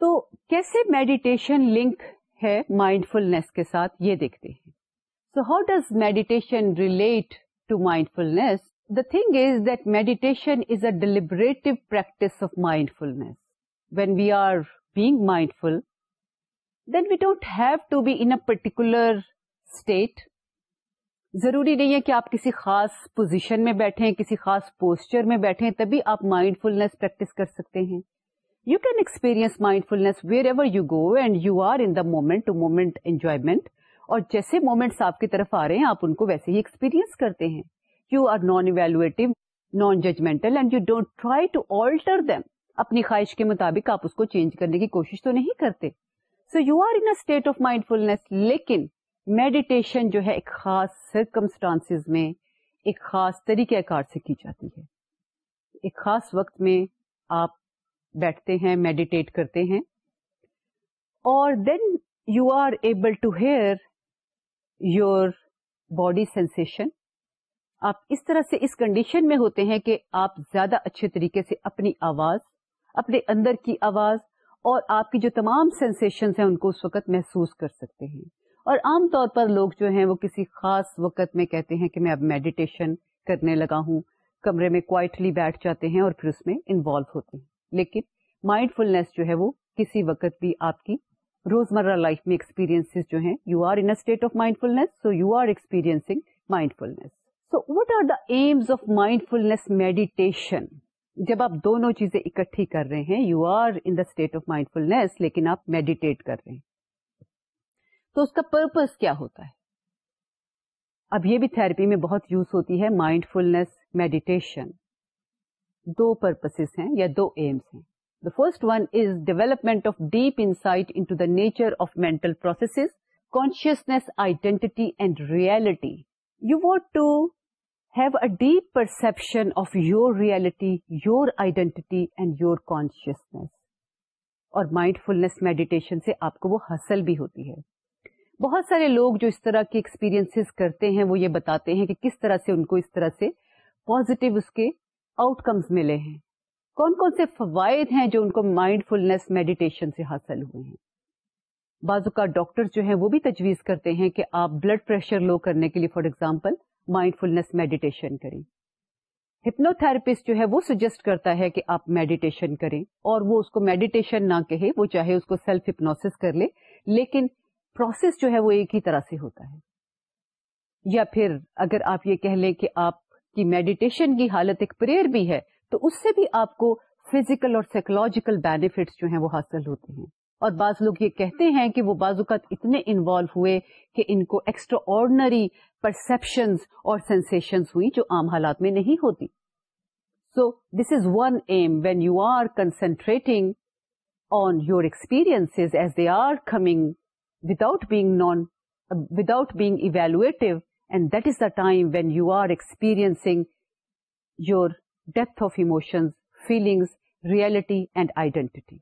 تو کیسے میڈیٹیشن لنک ہے مائنڈ فلنس کے ساتھ؟ یہ دیکھتے ہیں۔ So how does meditation relate to mindfulness the thing is that meditation is a deliberate practice of mindfulness when we are being mindful then we don't have to be in particular state ضروری نہیں ہے کہ آپ کسی خاص position میں بیٹھے کسی خاص پوسچر میں بیٹھے تبھی آپ مائنڈ فلنس پریکٹس کر سکتے ہیں۔ You can experience mindfulness wherever you go and you are in the moment to moment enjoyment اور جیسے مومنٹس آپ کی طرف آ رہے ہیں، آپ ان کو ویسے ہی ایکسپیرئنس کرتے ہیں۔ You are non evaluative non judgmental and you don't try to alter them اپنی خواہش کے مطابق آپ اس کو چینج کرنے کی کوشش تو نہیں کرتے. So you are in state of mindfulness لیکن میڈیٹیشن جو ہے ایک خاص سرکمسٹانس میں ایک خاص طریقہ کار سے کی جاتی ہے. ایک خاص وقت میں آپ بیٹھتے ہیں میڈیٹیٹ کرتے ہیں، اور then you are able to hear your body sensation آپ اس طرح سے اس کنڈیشن میں ہوتے ہیں کہ آپ زیادہ اچھے طریقے سے اپنی آواز، اپنے اندر کی آواز اور آپ کی جو تمام سینسیشن ہیں ان کو اس وقت محسوس کر سکتے ہیں۔ اور عام طور پر لوگ جو ہیں وہ کسی خاص وقت میں کہتے ہیں کہ میں اب میڈیٹیشن کرنے لگا ہوں، کمرے میں کوائٹلی بیٹھ جاتے ہیں اور پھر اس میں انوالو ہوتے ہیں۔ لیکن مائنڈ فلنس جو ہے وہ کسی وقت بھی آپ کی روزمرہ لائف میں ایکسپیرینس جو ہیں you are in state of mindfulness so you are experiencing mindfulness so what are the aims of mindfulness meditation جب آپ دونوں چیزیں اکٹھی کر رہے ہیں you are in the state of mindfulness لیکن آپ میڈیٹیٹ کر رہے ہیں۔ تو اس کا پرپز کیا ہوتا ہے؟ اب یہ بھی تھراپی میں بہت یوز ہوتی ہے مائنڈ فلنس میڈیٹیشن دو پرپسز ہیں یا دو ایمس ہیں۔ The first one is development of deep insight into the nature of mental processes consciousness identity and reality you want to have a deep perception of your reality your identity and your consciousness اور mindfulness meditation سے آپ کو وہ حاصل بھی ہوتی ہے۔ بہت سارے لوگ جو اس طرح کے ایکسپیرینس کرتے ہیں، وہ یہ بتاتے ہیں کہ کس طرح سے ان کو اس طرح سے پازیٹو اس کے آؤٹ کمز ملے ہیں۔ کون کون سے فوائد ہیں جو ان کو مائنڈ فلنس میڈیٹیشن سے حاصل ہوئے ہیں؟ بازو کا ڈاکٹر جو ہیں وہ بھی تجویز کرتے ہیں کہ آپ بلڈ پریشر لو کرنے کے لیے for example mindfulness meditation کریں۔ ہپنو تھراپسٹ جو ہے وہ سجیسٹ کرتا ہے کہ آپ میڈیٹیشن کریں اور وہ اس کو میڈیٹیشن نہ کہے، وہ چاہے اس کو سیلف ہپنوس کر لے، لیکن پروسیس جو ہے وہ ایک ہی طرح سے ہوتا ہے۔ یا پھر اگر آپ یہ کہہ لیں کہ آپ کی میڈیٹیشن کی حالت ایک پریئر بھی ہے، تو اس سے بھی آپ کو فزیکل اور سائیکولوجیکل بینیفٹس جو ہیں وہ حاصل ہوتے ہیں۔ اور بعض لوگ یہ کہتے ہیں کہ وہ بعض اوقات اتنے انوالو ہوئے کہ ان کو ایکسٹرا آرڈنری پرسپشنز اور سینسیشنز ہوئی جو عام حالات میں نہیں ہوتی۔ So this is one aim when you are concentrating on your experience as they are coming without being non without being evaluative and that is the time when you are experiencing your depth of emotions feelings reality and identity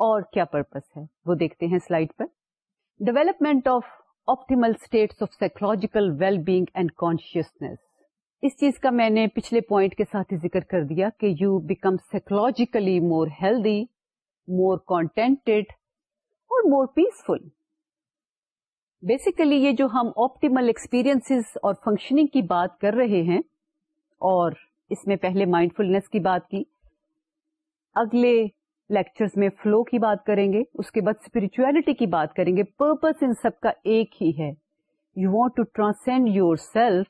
اور کیا purpose ہے؟ وہ دیکھتے ہیں slide per. Development of optimal states of psychological well being and consciousness اس چیز کا میں نے پچھلے پوائنٹ کے ساتھ ہی ذکر کر دیا کہ you become psychologically more healthy more contented اور مور پیسفل بیسیکلی یہ جو ہم آپٹیمل ایکسپیرئنس اور فنکشننگ کی بات کر رہے ہیں اور اس میں پہلے مائنڈ فلنس کی بات کی، اگلے لیکچرز میں فلو کی بات کریں گے، اس کے بعد اسپرچولیٹی کی بات کریں گے پرپز ان سب کا ایک ہی ہے۔ You want to transcend yourself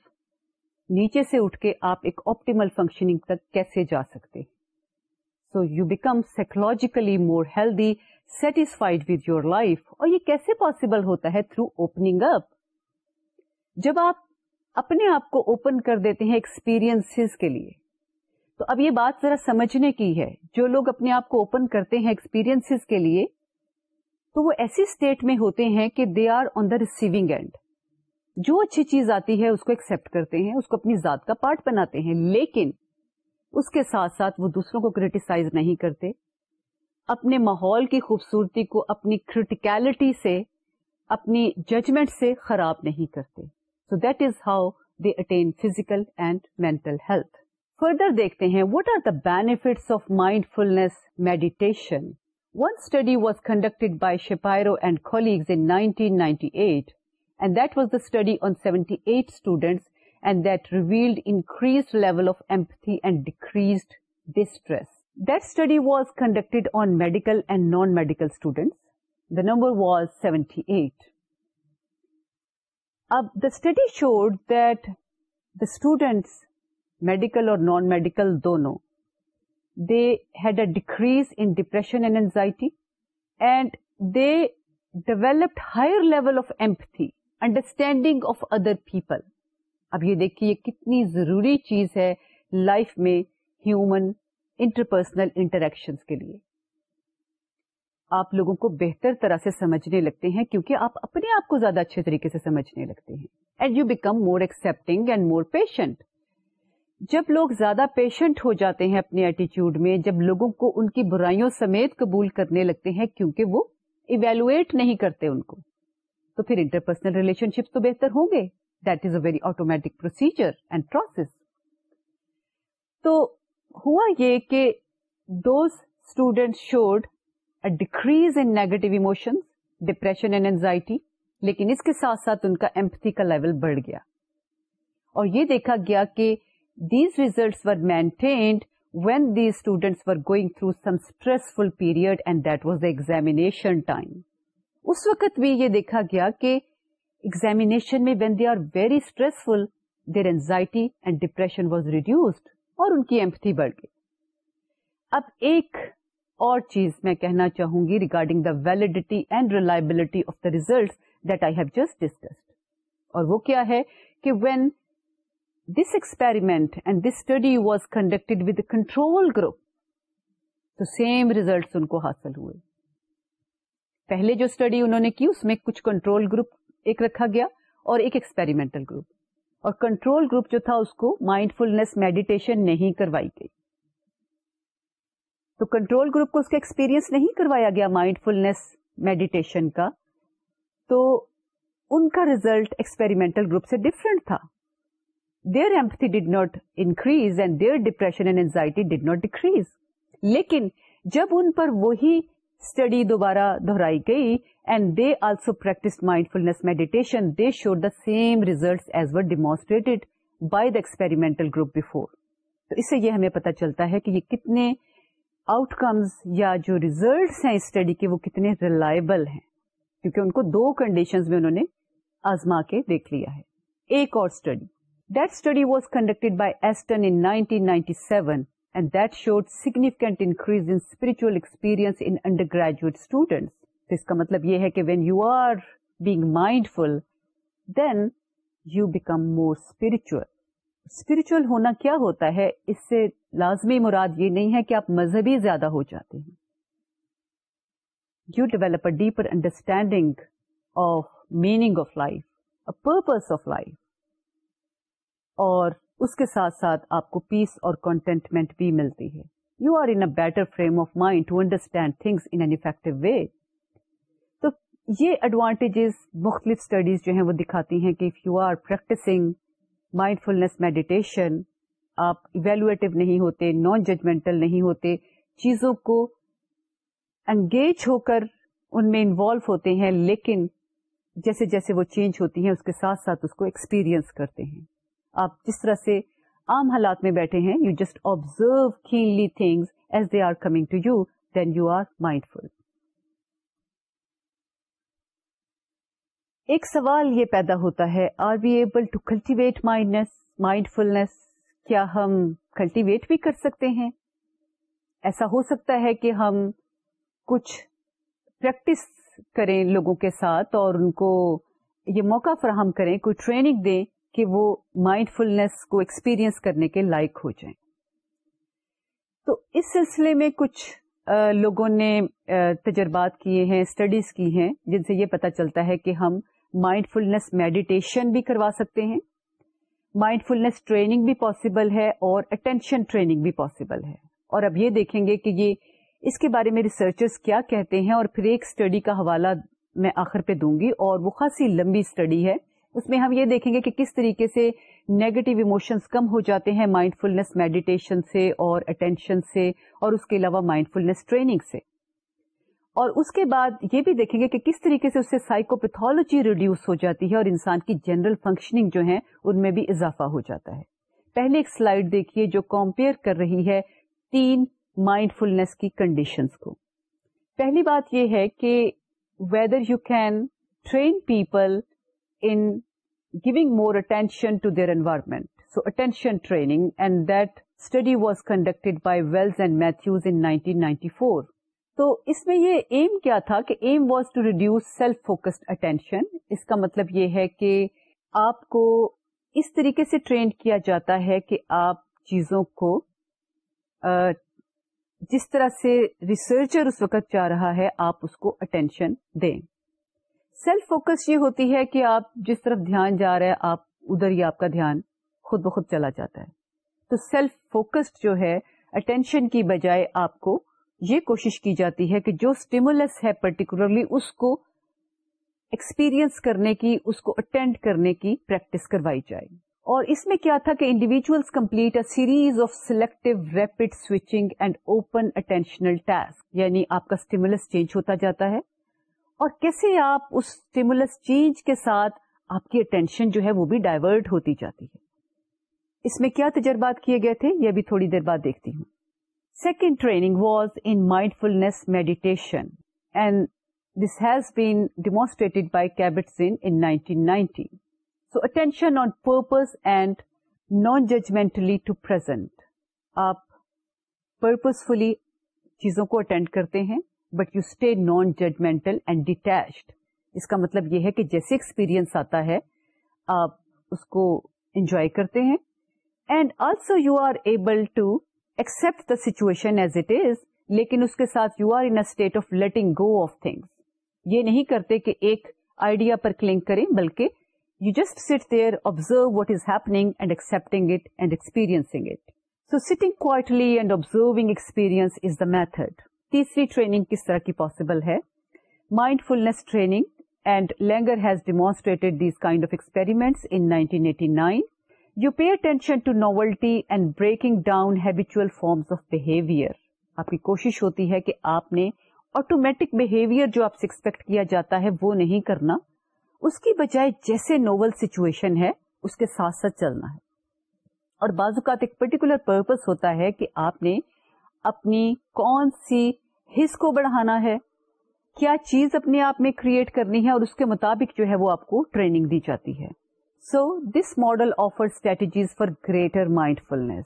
نیچے سے اٹھ کے آپ ایک آپٹیمل فنکشننگ تک کیسے جا سکتے؟ So you become psychologically more healthy satisfied with your life اور یہ کیسے پاسبل ہوتا ہے؟ تھرو اوپننگ اپ جب آپ اپنے آپ کو اوپن کر دیتے ہیں ایکسپیرئنس کے لیے تو اب یہ بات ذرا سمجھنے کی ہے۔ جو لوگ اپنے آپ کو اوپن کرتے ہیں ایکسپیرئنس کے لیے، تو وہ ایسی اسٹیٹ میں ہوتے ہیں کہ they are on the receiving and جو اچھی چیز آتی ہے، اس کو ایکسپٹ کرتے ہیں، اس کو اپنی ذات کا پارٹ بناتے ہیں، لیکن اس کے ساتھ ساتھ وہ دوسروں کو کریٹیسائز نہیں کرتے۔ اپنے ماحول کی خوبصورتی کو اپنی کریٹیکلٹی سے، اپنی ججمنٹ سے خراب نہیں کرتے۔ So that is how they attain physical and mental health further دیکھتے ہیں what are the benefits of mindfulness meditation one study was conducted by Shapiro and colleagues in 1998 and that was the study on 78 eight students and that revealed increase level of empathy and decreased distress that study was conducted on medical and non medical students the number was 78 eight اب the study showed that the students medical اور non medical دونوں they had a decrease in depression and anxiety and they developed higher level of empathy understanding of other people اب یہ دیکھیے یہ کتنی ضروری چیز ہے لائف میں ہیومن انٹرپرسنل انٹریکشن کے لیے۔ آپ لوگوں کو بہتر طرح سے سمجھنے لگتے ہیں کیونکہ آپ اپنے آپ کو زیادہ اچھے طریقے سے سمجھنے لگتے ہیں۔ And you become more accepting and more patient جب لوگ زیادہ پیشنٹ ہو جاتے ہیں اپنے ایٹیچیوڈ میں، جب لوگوں کو ان کی برائیوں سمیت قبول کرنے لگتے ہیں کیونکہ وہ ایویلویٹ نہیں کرتے ان کو۔ تو پھر انٹرپرسنل ریلیشن شپ تو بہتر ہوں گے۔ That is a very automatic procedure and process تو ہوا یہ کہ those student showed decrease in negative emotion depression and anxiety لیکن اس کے ساتھ ساتھ ان کا ایمپتھی کا لیول بڑھ گیا۔ اور یہ دیکھا گیا کہ these results were maintained when these students were going through some stressful period and that was the examination time اس وقت بھی یہ دیکھا گیا کہ ایگزامیشن میں when they are very stressful their anxiety and depression was reduced اور ان کی ایمپتھی بڑھ گئی. اب ایک اور چیز میں کہنا چاہوں گی regarding the validity and reliability of the result that I have just discussed اور وہ کیا ہے کہ when this experiment and this study was conducted with control group تو سیم ریزلٹ ان کو حاصل ہوئے۔ پہلے جو اسٹڈی انہوں نے کی، اس میں کچھ کنٹرول گروپ ایک رکھا گیا اور ایک ایکسپیریمنٹل گروپ اور کنٹرول گروپ جو تھا، اس کو مائنڈ فلنس میڈیٹیشن نہیں کروائی گئی۔ تو کنٹرول گروپ کو اس کا ایکسپیرئنس نہیں کروایا گیا مائنڈ فلنس میڈیٹیشن کا۔ تو ان کا ریزلٹ ایکسپیریمنٹل گروپ سے ڈفرنٹ تھا۔ Their empathy did not increase and their depression and anxiety did not decrease لیکن جب ان پر وہی اسٹڈی دوبارہ دہرائی گئی and they also practice mindfulness meditation they showed the same result as were demonstrated by the experimental group before تو اس سے یہ ہمیں پتا چلتا ہے کہ یہ کتنے آؤٹ کمز یا جو ریزلٹس ہیں اسٹڈی کے وہ کتنے ریلائبل ہیں کیونکہ ان کو دو کنڈیشن میں انہوں نے آزما کے دیکھ لیا ہے ایک اور study that study was conducted by Easton in 1997 and that showed significant increase in spiritual experience in undergraduate students اس کا مطلب یہ ہے کہ when you are being mind spiritual spiritual ہونا کیا ہوتا ہے اس سے لازمی مراد یہ نہیں ہے کہ آپ مذہبی زیادہ ہو جاتے ہیں you develop a deeper understanding of meaning of life purpose of life اور اس کے ساتھ ساتھ آپ کو پیس اور کنٹینٹمنٹ بھی ملتی ہے۔ You are in a better frame of mind to understand things in an effective way تو یہ ایڈوانٹیجز مختلف اسٹڈیز جو ہیں وہ دکھاتی ہیں کہ if you are practicing mindfulness meditation آپ ایویلویٹو نہیں ہوتے نان ججمنٹل نہیں ہوتے، چیزوں کو انگیج ہو کر ان میں انوالو ہوتے ہیں لیکن جیسے جیسے وہ چینج ہوتی ہیں اس کے ساتھ ساتھ اس کو ایکسپیرئنس کرتے ہیں۔ آپ جس طرح سے عام حالات میں بیٹھے ہیں you just observe keenly things as they are coming to you then you are mindful ایک سوال یہ پیدا ہوتا ہے are be able to cultivate mindness mindfulness کیا ہم کلٹیویٹ بھی کر سکتے ہیں؟ ایسا ہو سکتا ہے کہ ہم کچھ پریکٹس کریں لوگوں کے ساتھ اور ان کو یہ موقع فراہم کریں، کوئی ٹریننگ دیں کہ وہ مائنڈ فلنس کو ایکسپیرئنس کرنے کے لائق ہو جائیں۔ تو اس سلسلے میں کچھ لوگوں نے تجربات کیے ہیں اسٹڈیز کی ہیں، جن سے یہ پتا چلتا ہے کہ ہم مائنڈ فلنس میڈیٹیشن بھی کروا سکتے ہیں۔ مائنڈ فلنس ٹریننگ بھی پاسبل ہے اور اٹینشن ٹریننگ بھی پاسبل ہے۔ اور اب یہ دیکھیں گے کہ یہ اس کے بارے میں ریسرچرز کیا کہتے ہیں اور پھر ایک اسٹڈی کا حوالہ میں آخر پہ دوں گی اور وہ خاصی لمبی اسٹڈی ہے۔ اس میں ہم یہ دیکھیں گے کہ کس طریقے سے نیگیٹو ایموشنس کم ہو جاتے ہیں مائنڈ فلنس میڈیٹیشن سے اور اٹینشن سے اور اس کے علاوہ مائنڈ فلنس ٹریننگ سے۔ اور اس کے بعد یہ بھی دیکھیں گے کہ کس طریقے سے اس سے سائیکوپیتھولوجی ریڈیوس ہو جاتی ہے اور انسان کی جنرل فنکشننگ جو ہے ان میں بھی اضافہ ہو جاتا ہے۔ پہلے ایک سلائڈ دیکھیے جو کمپیئر کر رہی ہے تین مائنڈ فلنس کی کنڈیشنز کو۔ پہلی بات یہ ہے کہ whether you can train people in giving more attention to their environment so attention training and that study was conducted by Wells and Matthews in 1994 تو اس میں یہ ایم کیا تھا کہ aim was to reduce self focused attention اس کا مطلب یہ ہے کہ آپ کو اس طریقے سے ٹرین کیا جاتا ہے کہ آپ چیزوں کو جس طرح سے ریسرچر اس وقت چاہ رہا ہے آپ اس کو اٹینشن دیں سیلف فوکس یہ ہوتی ہے کہ آپ جس طرف دھیان جا رہے آپ ادھر ہی آپ کا دھیان خود بخود چلا جاتا ہے۔ تو سیلف فوکسڈ جو ہے اٹینشن کی بجائے آپ کو یہ کوشش کی جاتی ہے کہ جو اسٹیمولس ہے پرٹیکولرلی اس کو ایکسپیرئنس کرنے کی، اس کو اٹینڈ کرنے کی پریکٹس کروائی جائے۔ اور اس میں کیا تھا کہ individuals complete a series of selective rapid switching and open attentional task یعنی آپ کا اسٹیمولس چینج ہوتا جاتا ہے۔ اور کیسے آپ اس اسٹیمولس چینج کے ساتھ آپ کی اٹینشن جو ہے وہ بھی ڈائیورٹ ہوتی جاتی ہے؟ اس میں کیا تجربات کیے گئے تھے؟ یہ بھی تھوڑی دیر بعد دیکھتی ہوں۔ Second training was in mindfulness meditation and this has been demonstrated by Kabat Zinn so attention on purpose and non judgmentally to present purposefully چیزوں کو اٹینڈ کرتے ہیں۔ But you stay non judgmental and detached اس کا مطلب یہ ہے کہ جیسے ایکسپیرئنس آتا ہے، آپ اس کو انجوائے کرتے ہیں and also you are able to accept the situation as it is لیکن اس کے ساتھ you are in state of letting go of things یہ نہیں کرتے کہ ایک آئیڈیا پر کلنگ کریں، بلکہ you just sit there observe what is happening and accepting it and experiencing it so sitting quietly and observing experience is the method تیسری training کس طرح کی پاسبل ہے؟ Mindfulness training and Langer has demonstrated these kind of experiments in 1989 you pay attention to novelty and breaking down habitual forms of behaviour آپ کی کوشش ہوتی ہے کہ آپ نے آٹومیٹک بہیویئر جو آپ سے ایکسپیکٹ کیا جاتا ہے وہ نہیں کرنا۔ اس کی بجائے جیسے نوول سچویشن ہے، اس کے ساتھ ساتھ چلنا ہے۔ اور بعض اوقات ایک پرٹیکولر پرپز ہوتا ہے کہ آپ نے اپنی کون سی حص کو بڑھانا ہے۔ کیا چیز اپنے آپ میں کریٹ کرنی ہے اور اس کے مطابق جو ہے وہ آپ کو ٹریننگ دی جاتی ہے۔ So this model offer strategies for greater mindfulness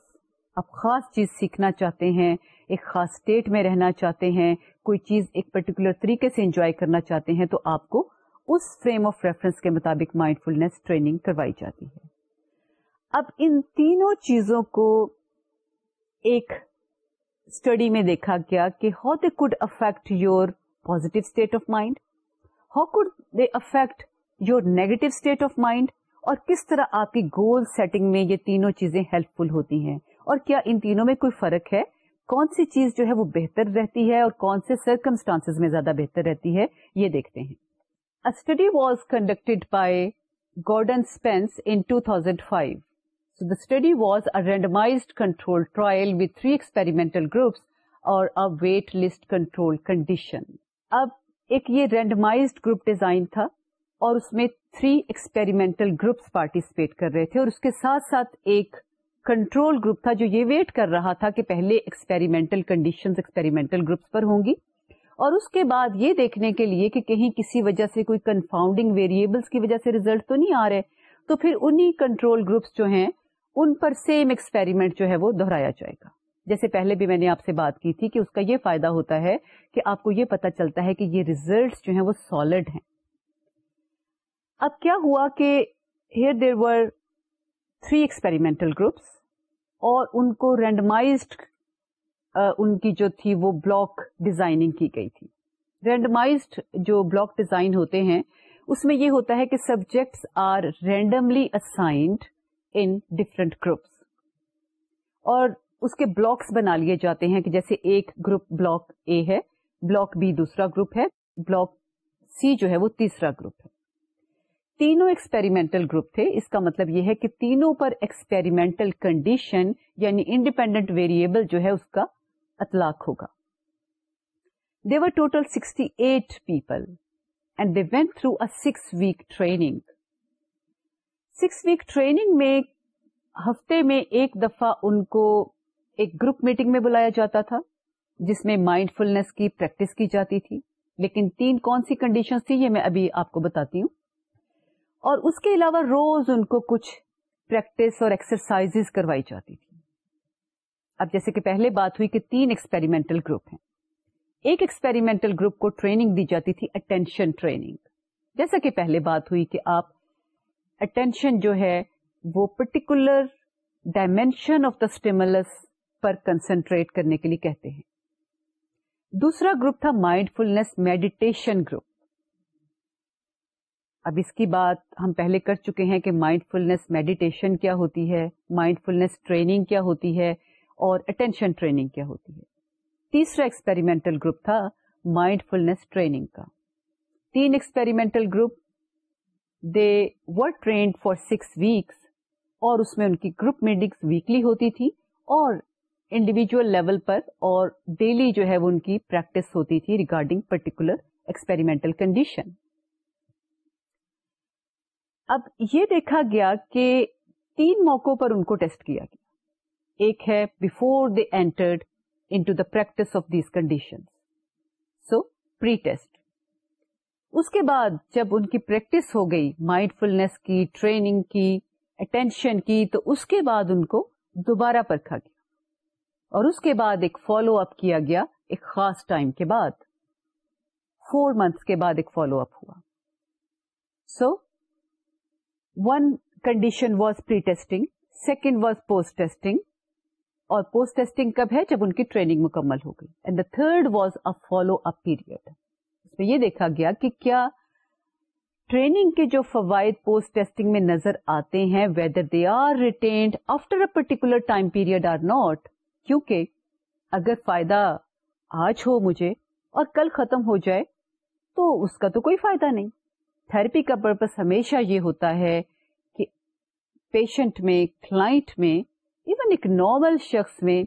آپ خاص چیز سیکھنا چاہتے ہیں، ایک خاص اسٹیٹ میں رہنا چاہتے ہیں، کوئی چیز ایک پرٹیکولر طریقے سے انجوائے کرنا چاہتے ہیں، تو آپ کو اس فریم آف ریفرنس کے مطابق مائنڈ فلنس ٹریننگ کروائی جاتی ہے۔ اب ان تینوں چیزوں کو ایک اسٹڈی میں دیکھا گیا کہ how they could affect your positive state of mind how could they affect your negative state of mind اور کس طرح آپ کی گول سیٹنگ میں یہ تینوں چیزیں ہیلپ فل ہوتی ہیں، اور کیا ان تینوں میں کوئی فرق ہے، کون سی چیز جو ہے وہ بہتر رہتی ہے اور کون سے سرکمسٹانس میں زیادہ بہتر رہتی ہے، یہ دیکھتے ہیں۔ Study was conducted by Gordon Spence in 2005 So the study was a randomized control trial with three experimental groups or a wait list control condition. اب ایک یہ رینڈمائزڈ گروپ ڈیزائن تھا اور اس میں تھری ایکسپیریمنٹل گروپس پارٹیسپیٹ کر رہے تھے اور اس کے ساتھ ساتھ ایک کنٹرول گروپ تھا جو یہ ویٹ کر رہا تھا کہ پہلے ایکسپیریمنٹل کنڈیشن ایکسپیریمنٹل گروپس پر ہوں گی اور اس کے بعد یہ دیکھنے کے لیے کہ کہیں کسی وجہ سے کوئی کنفاؤنڈنگ ویریبلس کی وجہ سے ریزلٹ تو نہیں آ رہے تو پھر انہی کنٹرول گروپس جو ہیں ان پر سیم ایکسپیریمنٹ جو ہے وہ دہرایا جائے گا۔ جیسے پہلے بھی میں نے آپ سے بات کی تھی کہ اس کا یہ فائدہ ہوتا ہے کہ آپ کو یہ پتا چلتا ہے کہ یہ ریزلٹس جو ہیں وہ سالڈ ہیں۔ اب کیا ہوا کہ here there were three experimental groups اور ان کو رینڈمائزڈ ان کی جو تھی وہ بلاک ڈیزائننگ کی گئی تھی۔ رینڈمائزڈ جو بلاک ڈیزائن ہوتے ہیں، اس میں یہ ہوتا ہے کہ subjects are randomly assigned in different groups اور اس کے بلاکس بنا لیے جاتے ہیں کہ جیسے ایک گروپ بلاک اے ہے بلاک بی دوسرا گروپ ہے بلاک سی جو ہے وہ تیسرا گروپ ہے۔ تینوں ایکسپیریمنٹل گروپ تھے، اس کا مطلب یہ ہے کہ تینوں پر ایکسپیریمنٹل کنڈیشن یعنی انڈیپینڈنٹ ویریبل جو ہے اس کا اطلاق ہوگا۔ There were total sixty eight people and they went through a six week training six week training میں ہفتے میں ایک دفعہ ان کو ایک گروپ میٹنگ میں بلایا جاتا تھا، جس میں مائنڈ فلنس کی پریکٹس کی جاتی تھی۔ لیکن تین کون سی کنڈیشن تھی یہ میں ابھی آپ کو بتاتی ہوں۔ اور اس کے علاوہ روز ان کو کچھ پریکٹس اور ایکسرسائز کروائی جاتی تھی۔ اب جیسے کہ پہلے بات ہوئی کہ تین ایکسپیریمنٹل گروپ ہیں۔ ایک ایکسپیریمنٹل گروپ کو ٹریننگ دی جاتی تھی اٹینشن ٹریننگ جیسا کہ پہلے بات ہوئی کہ آپ اٹینشن جو ہے وہ particular dimension of the stimulus per concentrate کرنے کے لیے کہتے ہیں۔ دوسرا گروپ تھا مائنڈ فلنس میڈیٹیشن گروپ اب اس کی بات ہم پہلے کر چکے ہیں کہ مائنڈ فلنس میڈیٹیشن کیا ہوتی ہے مائنڈ فلنس ٹریننگ کیا ہوتی ہے اور اٹینشن ٹریننگ کیا ہوتی ہے۔ تیسرا ایکسپیریمنٹل گروپ تھا مائنڈ فلنس ٹریننگ کا۔ تین experimental group they were trained for six weeks اور اس میں ان کی گروپ میٹنگس ویکلی ہوتی تھی اور انڈیویجل لیول پر اور ڈیلی جو ہے وہ ان کی پریکٹس ہوتی تھی ریگارڈنگ پرٹیکولر ایکسپیریمنٹل کنڈیشن اب یہ دیکھا گیا کہ تین موقعوں پر ان کو ٹیسٹ کیا گیا ایک ہے before they entered into the practice of these conditions. So, pre-test. اس کے بعد جب ان کی پریکٹس ہو گئی مائنڈ فلنس کی ٹریننگ کی اٹینشن کی، تو اس کے بعد ان کو دوبارہ پرکھا گیا۔ اور اس کے بعد ایک فالو اپ کیا گیا ایک خاص ٹائم کے بعد۔ فور منتھس کے بعد ایک فالو اپ ہوا۔ So one condition was pre testing second was post testing اور پوسٹ ٹیسٹنگ کب ہے؟ جب ان کی ٹریننگ مکمل ہو گئی۔ And the third was a follow up period میں یہ دیکھا گیا کہ کیا ٹریننگ کے جو فوائد پوسٹ ٹیسٹنگ میں نظر آتے ہیں whether they are retained after a particular time period or not کیونکہ اگر فائدہ آج ہو مجھے اور کل ختم ہو جائے، تو اس کا تو کوئی فائدہ نہیں۔ تھراپی کا پرپز ہمیشہ یہ ہوتا ہے کہ پیشنٹ میں کلائنٹ میں ایون ایک نارمل شخص میں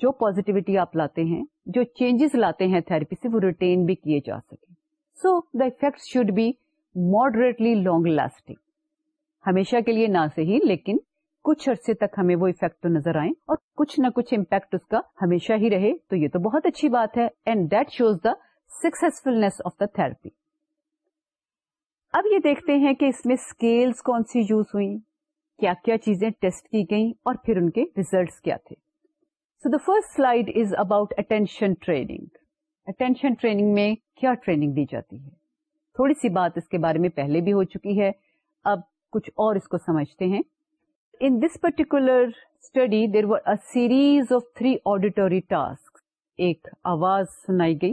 جو پوزیٹیوٹی آپ لاتے ہیں جو چینجز لاتے ہیں تھراپی سے، وہ ریٹین بھی کیے جا سکے so the effect should be moderately long lasting ہمیشہ کے لیے نہ صحیح لیکن کچھ عرصے تک ہمیں وہ افیکٹ تو نظر آئے اور کچھ نہ کچھ امپیکٹ اس کا ہمیشہ ہی رہے، تو یہ تو بہت اچھی بات ہے۔ And that shows the successfulness of the therapy اب یہ دیکھتے ہیں کہ اس میں اسکیلس کون سی یوز ہوئی کیا کیا چیزیں ٹیسٹ کی گئیں اور پھر ان کے ریزلٹس کیا تھے۔ So the first slide is about attention training attention training میں کیا ٹریننگ دی جاتی ہے؟ تھوڑی سی بات اس کے بارے میں پہلے بھی ہو چکی ہے۔ اب کچھ اور اس کو سمجھتے ہیں۔ In this particular study there were series of three auditory task ایک آواز سنائی گئی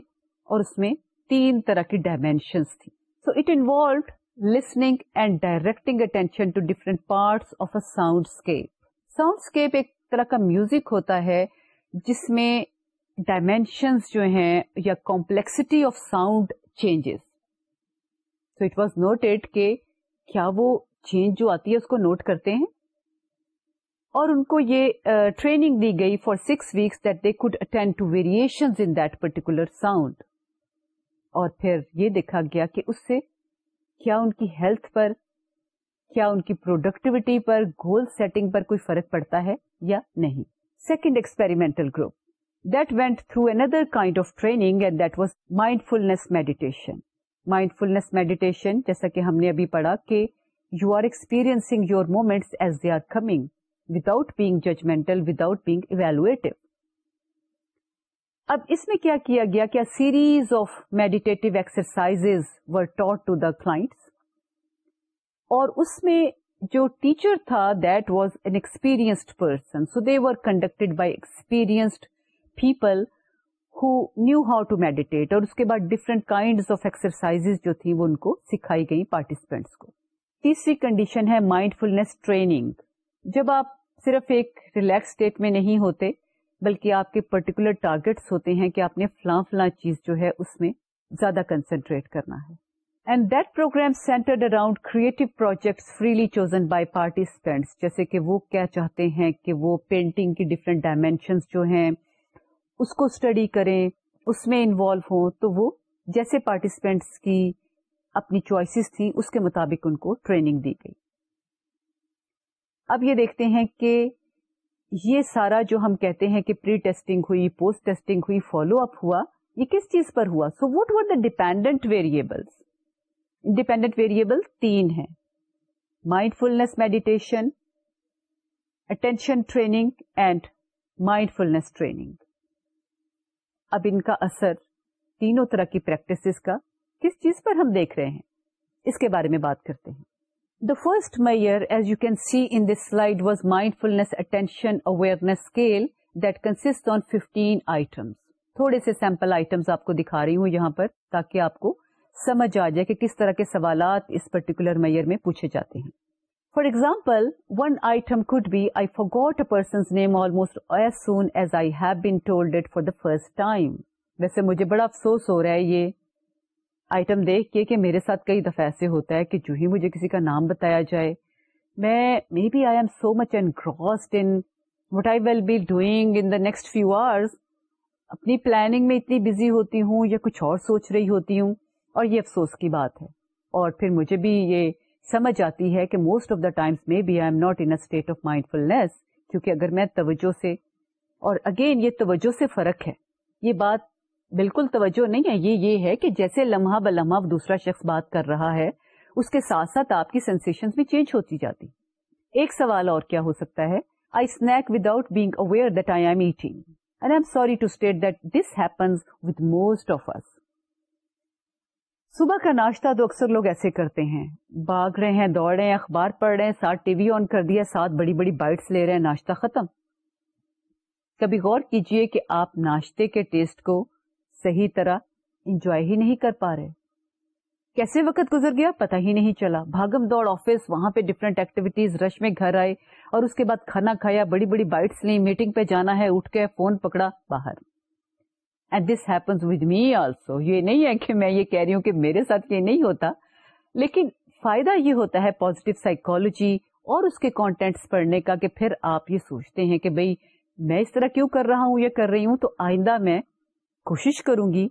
اور اس میں تین طرح کی ڈائمینشنس تھی so it involved listening and directing attention to different parts of a soundscape soundscape ایک طرح کا میوزک ہوتا ہے جس میں ڈائمینشنس جو ہیں یا complexity of sound changes so it was noted کہ کیا وہ چینج جو آتی ہے اس کو نوٹ کرتے ہیں؟ اور ان کو یہ ٹریننگ uh, دی گئی for six weeks that they could attend to variation in that particular sound اور پھر یہ دیکھا گیا کہ اس سے کیا ان کی ہیلتھ پر کیا ان کی پروڈکٹیوٹی پر گول سیٹنگ پر کوئی فرق پڑتا ہے؟ یا نہیں۔ Second experimental group that went through another kind of training and that was mindfulness meditation mindfulness meditation جیسا کہ ہم نے ابھی پڑھا کہ you are experiencing your moments as they are coming without being judgmental without being evaluative اب اس میں کیا کیا گیا؟ کیا series of meditative exercise were taught to the clients اور اس میں جو ٹیچر تھا that was an experienced person so they were conducted by experienced people who knew how to meditate اور اس کے بعد ڈفرنٹ کائنڈ آف ایکسرسائز جو تھی وہ ان کو سکھائی گئی پارٹیسپینٹس کو۔ تیسری کنڈیشن ہے مائنڈ فلنس ٹریننگ جب آپ صرف ایک ریلیکس اسٹیٹ میں نہیں ہوتے، بلکہ آپ کے پرٹیکولر ٹارگیٹس ہوتے ہیں کہ آپ نے فلاں فلاں چیز جو ہے اس میں زیادہ کنسنٹریٹ کرنا ہے۔ And that programme centred around creative projects freely chosen by participants جیسے کہ وہ کیا چاہتے ہیں کہ وہ پینٹنگ کی ڈفرینٹ ڈائمینشنس جو ہیں، اس کو اسٹڈی کریں، اس میں انوالو ہوں، تو وہ جیسے پارٹیسپینٹس کی اپنی چوائسیز تھیں اس کے مطابق ان کو ٹریننگ دی گئی۔ اب یہ دیکھتے ہیں کہ یہ سارا جو ہم کہتے ہیں کہ پری ٹیسٹنگ ہوئی پوسٹ ٹیسٹنگ ہوئی فالو اپ ہوا، یہ کس چیز پر ہوا؟ So what were the dependent variables dependent variable تین ہیں mindfulness meditation attention training and mindfulness training اب ان کا اثر تینوں طرح کی پریکٹس کا کس چیز پر ہم دیکھ رہے ہیں؟ اس کے بارے میں بات کرتے ہیں۔ The first measure as you can see in this slide was mindfulness attention awareness scale that consist on fifteen items تھوڑے سے سیمپل آئٹمس آپ کو دکھا رہی ہوں یہاں پر تاکہ آپ کو سمجھ آ جائے کہ کس طرح کے سوالات اس پرٹیکولر میئر میں پوچھے جاتے ہیں۔ For example one item could be I forget a person's name almost as soon as I have been told it for the first time ویسے مجھے بڑا افسوس ہو رہا ہے یہ آئٹم دیکھ کے کہ میرے ساتھ کئی دفعہ ایسے ہوتا ہے کہ جو ہی مجھے کسی کا نام بتایا جائے۔ میں maybe I am so much engrossed in what I will be doing in the next few hours اپنی پلاننگ میں اتنی بزی ہوتی ہوں یا کچھ اور سوچ رہی ہوتی ہوں۔ اور یہ افسوس کی بات ہے۔ اور پھر مجھے بھی یہ سمجھ آتی ہے کہ most of the times maybe I am not in state of mindfulness کیونکہ اگر میں توجہ سے، اور اگین یہ توجہ سے فرق ہے۔ یہ بات بالکل توجہ نہیں ہے، یہ یہ ہے کہ جیسے لمحہ ب لمحہ دوسرا شخص بات کر رہا ہے، اس کے ساتھ ساتھ آپ کی سینسن بھی چینج ہوتی جاتی۔ ایک سوال اور کیا ہو سکتا ہے؟ I snack without being aware that I am eating and I am sorry to state that this happens with most of اس صبح کا ناشتہ تو اکثر لوگ ایسے کرتے ہیں۔ باغ رہے ہیں، دوڑ رہے ہیں، اخبار پڑھ رہے ہیں، ساتھ ٹی وی آن کر دیا، ساتھ بڑی بڑی بائٹس لے رہے ہیں، ناشتہ ختم۔ کبھی غور کیجیے کہ آپ ناشتے کے ٹیسٹ کو صحیح طرح انجوائے ہی نہیں کر پا رہے۔ کیسے وقت گزر گیا؟ پتا ہی نہیں چلا۔ بھاگم دوڑ، آفس، وہاں پہ ڈفرینٹ ایکٹیویٹیز رش میں گھر آئے اور اس کے بعد کھانا کھایا، بڑی بڑی بائٹس لی میٹنگ پہ جانا ہے، اٹھ کے فون پکڑا، باہر۔ And this happens with me also یہ نہیں ہے کہ میں یہ کہہ رہی ہوں کہ میرے ساتھ یہ نہیں ہوتا، لیکن فائدہ یہ ہوتا ہے پوزیٹو سائیکولوجی اور اس کے کانٹینٹس پڑھنے کا کہ پھر آپ یہ سوچتے ہیں کہ بھئی میں اس طرح کیوں کر رہا ہوں یہ کر رہی ہوں، تو آئندہ میں کوشش کروں گی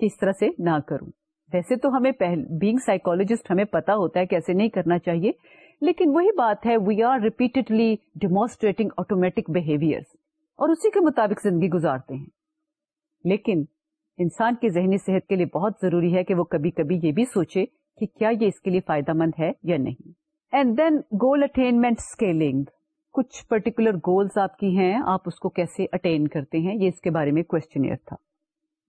کہ اس طرح سے نہ کروں۔ ویسے تو ہمیں بینگ سائیکولوجسٹ ہمیں پتا ہوتا ہے کیسے نہیں کرنا چاہیے، لیکن وہی بات ہے we are repeatedly demonstrating automatic behaviour اور اسی کے مطابق زندگی گزارتے ہیں۔ لیکن انسان کی ذہنی صحت کے لیے بہت ضروری ہے کہ وہ کبھی کبھی یہ بھی سوچے کہ کیا یہ اس کے لیے فائدہ مند ہے یا نہیں۔ And then goal attainment scaling کچھ پرٹیکولر گولس آپ کی ہیں، آپ اس کو کیسے اٹین کرتے ہیں، یہ اس کے بارے میں کوشچنئر تھا۔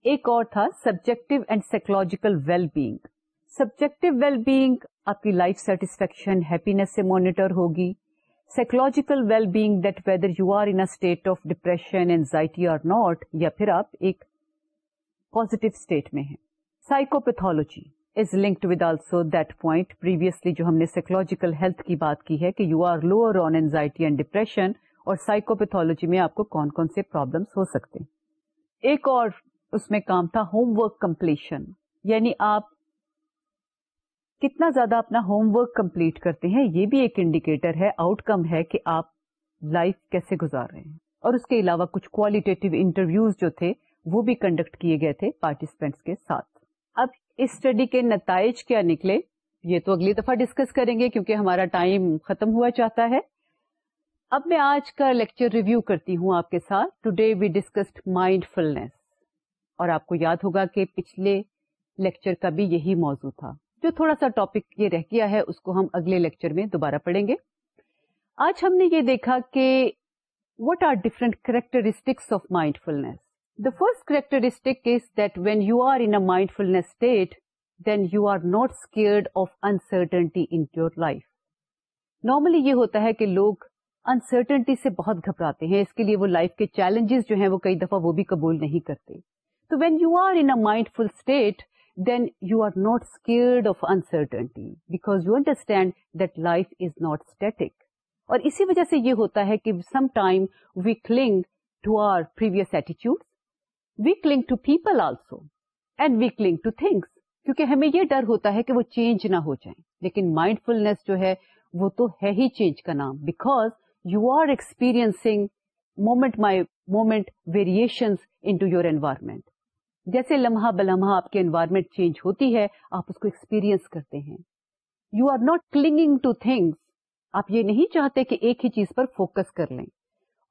ایک اور تھا subjective and psychological well being subjective well being آپ کی لائف سیٹسفیکشن ہیپینس سے مانیٹر ہوگی۔ Psychological well being that whether you are in state of depression anxiety or not یا پھر آپ ایک پوزیٹو اسٹیٹ میں ہیں psychopathology is linked with also that point previously جو ہم نے سائکولوجیکل ہیلتھ کی بات کی ہے کہ you are lower on anxiety and depression اور سائکوپیتھولوجی میں آپ کو کون کون سے پرابلمس ہو سکتے ایک اور اس میں کام تھا ہوم ورک کمپلیشن یعنی آپ کتنا زیادہ اپنا ہوم ورک کمپلیٹ کرتے ہیں، یہ بھی ایک انڈیکیٹر ہے آؤٹ کم ہے کہ آپ لائف کیسے گزار رہے ہیں۔ اور اس کے علاوہ کچھ کوالٹیٹیو انٹرویوز جو تھے، وہ بھی کنڈکٹ کیے گئے تھے پارٹیسپینٹس کے ساتھ۔ اب اس اسٹڈی کے نتائج کیا نکلے؟ یہ تو اگلی دفعہ ڈسکس کریں گے کیونکہ ہمارا ٹائم ختم ہوا چاہتا ہے۔ اب میں آج کا لیکچر ریویو کرتی ہوں آپ کے ساتھ۔ Today we discussed mindfulness اور آپ کو یاد ہوگا کہ پچھلے لیکچر کا بھی یہی موضوع تھا۔ جو تھوڑا سا ٹاپک یہ رہ گیا ہے اس کو ہم اگلے لیکچر میں دوبارہ پڑھیں گے۔ آج ہم نے یہ دیکھا کہ what are different characteristics of mindfulness the first characteristic is that when you are in mindfulness state then you are not scared of uncertainty in your life normally یہ ہوتا ہے کہ لوگ انسرٹنٹی سے بہت گھبراتے ہیں اس کے لیے وہ لائف کے چیلنجز جو ہیں وہ کئی دفعہ وہ بھی قبول نہیں کرتے۔ So when you are in a mindful state, then you are not scared of uncertainty because you understand that life is not static. اور اسی وجہ سے یہ ہوتا ہے کہ some time we cling to our previous ایٹیچیوڈ we cling to people also and we cling to things کیونکہ ہمیں یہ ڈر ہوتا ہے کہ وہ چینج نہ ہو جائیں. لیکن مائنڈ فلنس جو ہے وہ تو ہے ہی چینج کا نام. Because you are experiencing moment by moment variation into your environment جیسے لمحہ بلمحہ آپ کی انوائرمنٹ چینج ہوتی ہے، آپ اس کو ایکسپیرئنس کرتے ہیں۔ You are not clinging to things آپ یہ نہیں چاہتے کہ ایک ہی چیز پر فوکس کر لیں۔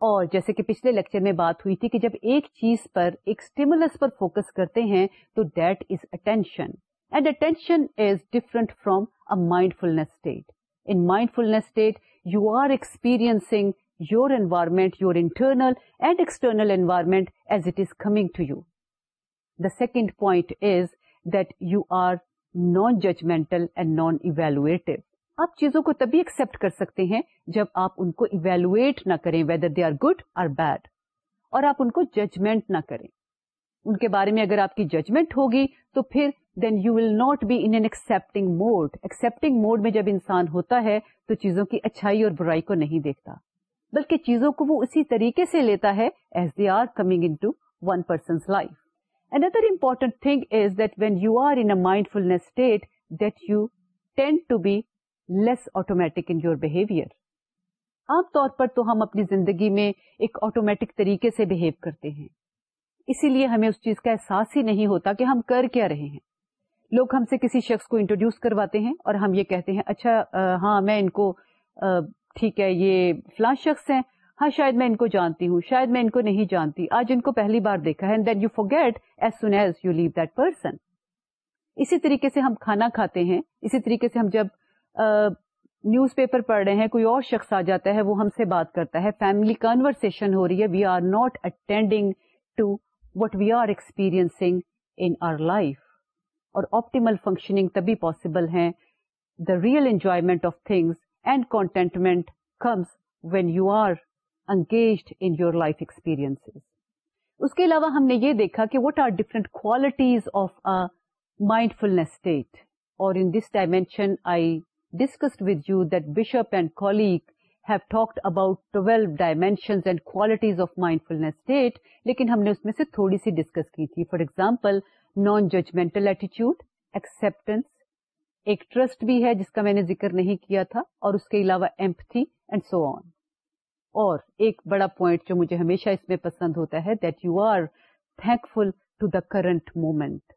اور جیسے کہ پچھلے لیکچر میں بات ہوئی تھی کہ جب ایک چیز پر، ایک اسٹیمولس پر فوکس کرتے ہیں، تو that is attention and attention is different from a mindfulness state in mindfulness state you are experiencing your environment your internal and external environment as it is coming to you the second point is that you are non judgmental and non evaluative آپ چیزوں کو تبھی accept کر سکتے ہیں جب آپ ان کو ایویلویٹ نہ کریں ویدر دے آر گڈ اور بیڈ اور آپ ان کو ججمنٹ نہ کریں۔ ان کے بارے میں اگر آپ کی ججمنٹ ہوگی تو پھر then you will not be in accepting mode accepting mode میں جب انسان ہوتا ہے تو چیزوں کی اچھائی اور برائی کو نہیں دیکھتا۔ بلکہ چیزوں کو وہ اسی طریقے سے لیتا ہے as they are coming into one person's life and other important thing is that when you are in mindfulness state that you tend to be less automatic in your behaviour عام طور پر تو ہم اپنی زندگی میں ایک آٹومیٹک طریقے سے بہیو کرتے ہیں۔ اسی لیے ہمیں اس چیز کا احساس ہی نہیں ہوتا کہ ہم کر کیا رہے ہیں۔ لوگ ہم سے کسی شخص کو انٹروڈیوس کرواتے ہیں اور ہم یہ کہتے ہیں اچھا ہاں میں ان کو ٹھیک ہے، یہ فلاں شخص ہیں ہاں شاید میں ان کو جانتی ہوں، شاید میں ان کو نہیں جانتی۔ آج ان کو پہلی بار دیکھا ہے then you forget as soon as you leave that person اسی طریقے سے ہم کھانا کھاتے ہیں۔ اسی طریقے سے ہم جب نیوز پیپر پڑھ رہے ہیں، کوئی اور شخص آ جاتا ہے، وہ ہم سے بات کرتا ہے۔ فیملی کنورسن ہو رہی ہے۔ We are not attending to what we are experiencing in our life اور آپٹیمل فنکشننگ تبھی پاسبل ہے۔ The real enjoyment of things and contentment comes when you are engaged in your life experience اس کے علاوہ ہم نے یہ دیکھا کہ what are different qualities of a mindfulness state اور in this dimension I discussed with you that Bishop and colleague have talked about twelve dimensions and qualities of mindfulness state لیکن ہم نے اس میں سے تھوڑی سی ڈسکس کی تھی. فار ایگزامپل نان ججمنٹل ایٹیچیوڈ ایکسپٹینس ایک ٹرسٹ بھی ہے جس کا میں نے ذکر نہیں کیا تھا، اور اس کے علاوہ ایمپتھی اینڈ سو آن اور ایک بڑا پوائنٹ جو مجھے ہمیشہ اس میں پسند ہوتا ہے that you are thankful to the current moment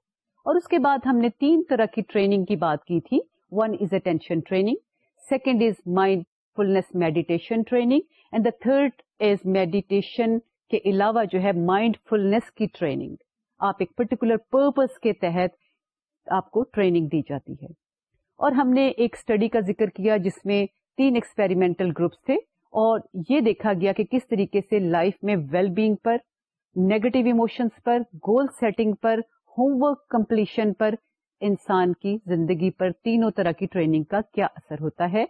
اور اس کے بعد ہم نے تین طرح کی ٹریننگ کی بات کی تھی. One is attention training second is mindfulness meditation training and the third is meditation کے علاوہ جو ہے مائنڈ فلنس کی ٹریننگ آپ ایک پرٹیکولر پرپز کے تحت آپ کو ٹریننگ دی جاتی ہے. اور ہم نے ایک اسٹڈی کا ذکر کیا جس میں تین ایکسپیریمنٹل گروپس تھے. اور یہ دیکھا گیا کہ کس طریقے سے لائف میں ویل بینگ پر نیگیٹو ایموشنس پر گول سیٹنگ پر ہوم ورک کمپلیشن پر انسان کی زندگی پر تینوں طرح کی ٹریننگ کا کیا اثر ہوتا ہے؟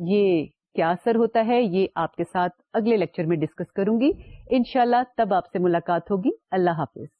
یہ کیا اثر ہوتا ہے؟ یہ آپ کے ساتھ اگلے لیکچر میں ڈسکس کروں گی۔ انشاءاللہ تب آپ سے ملاقات ہوگی۔ اللہ حافظ۔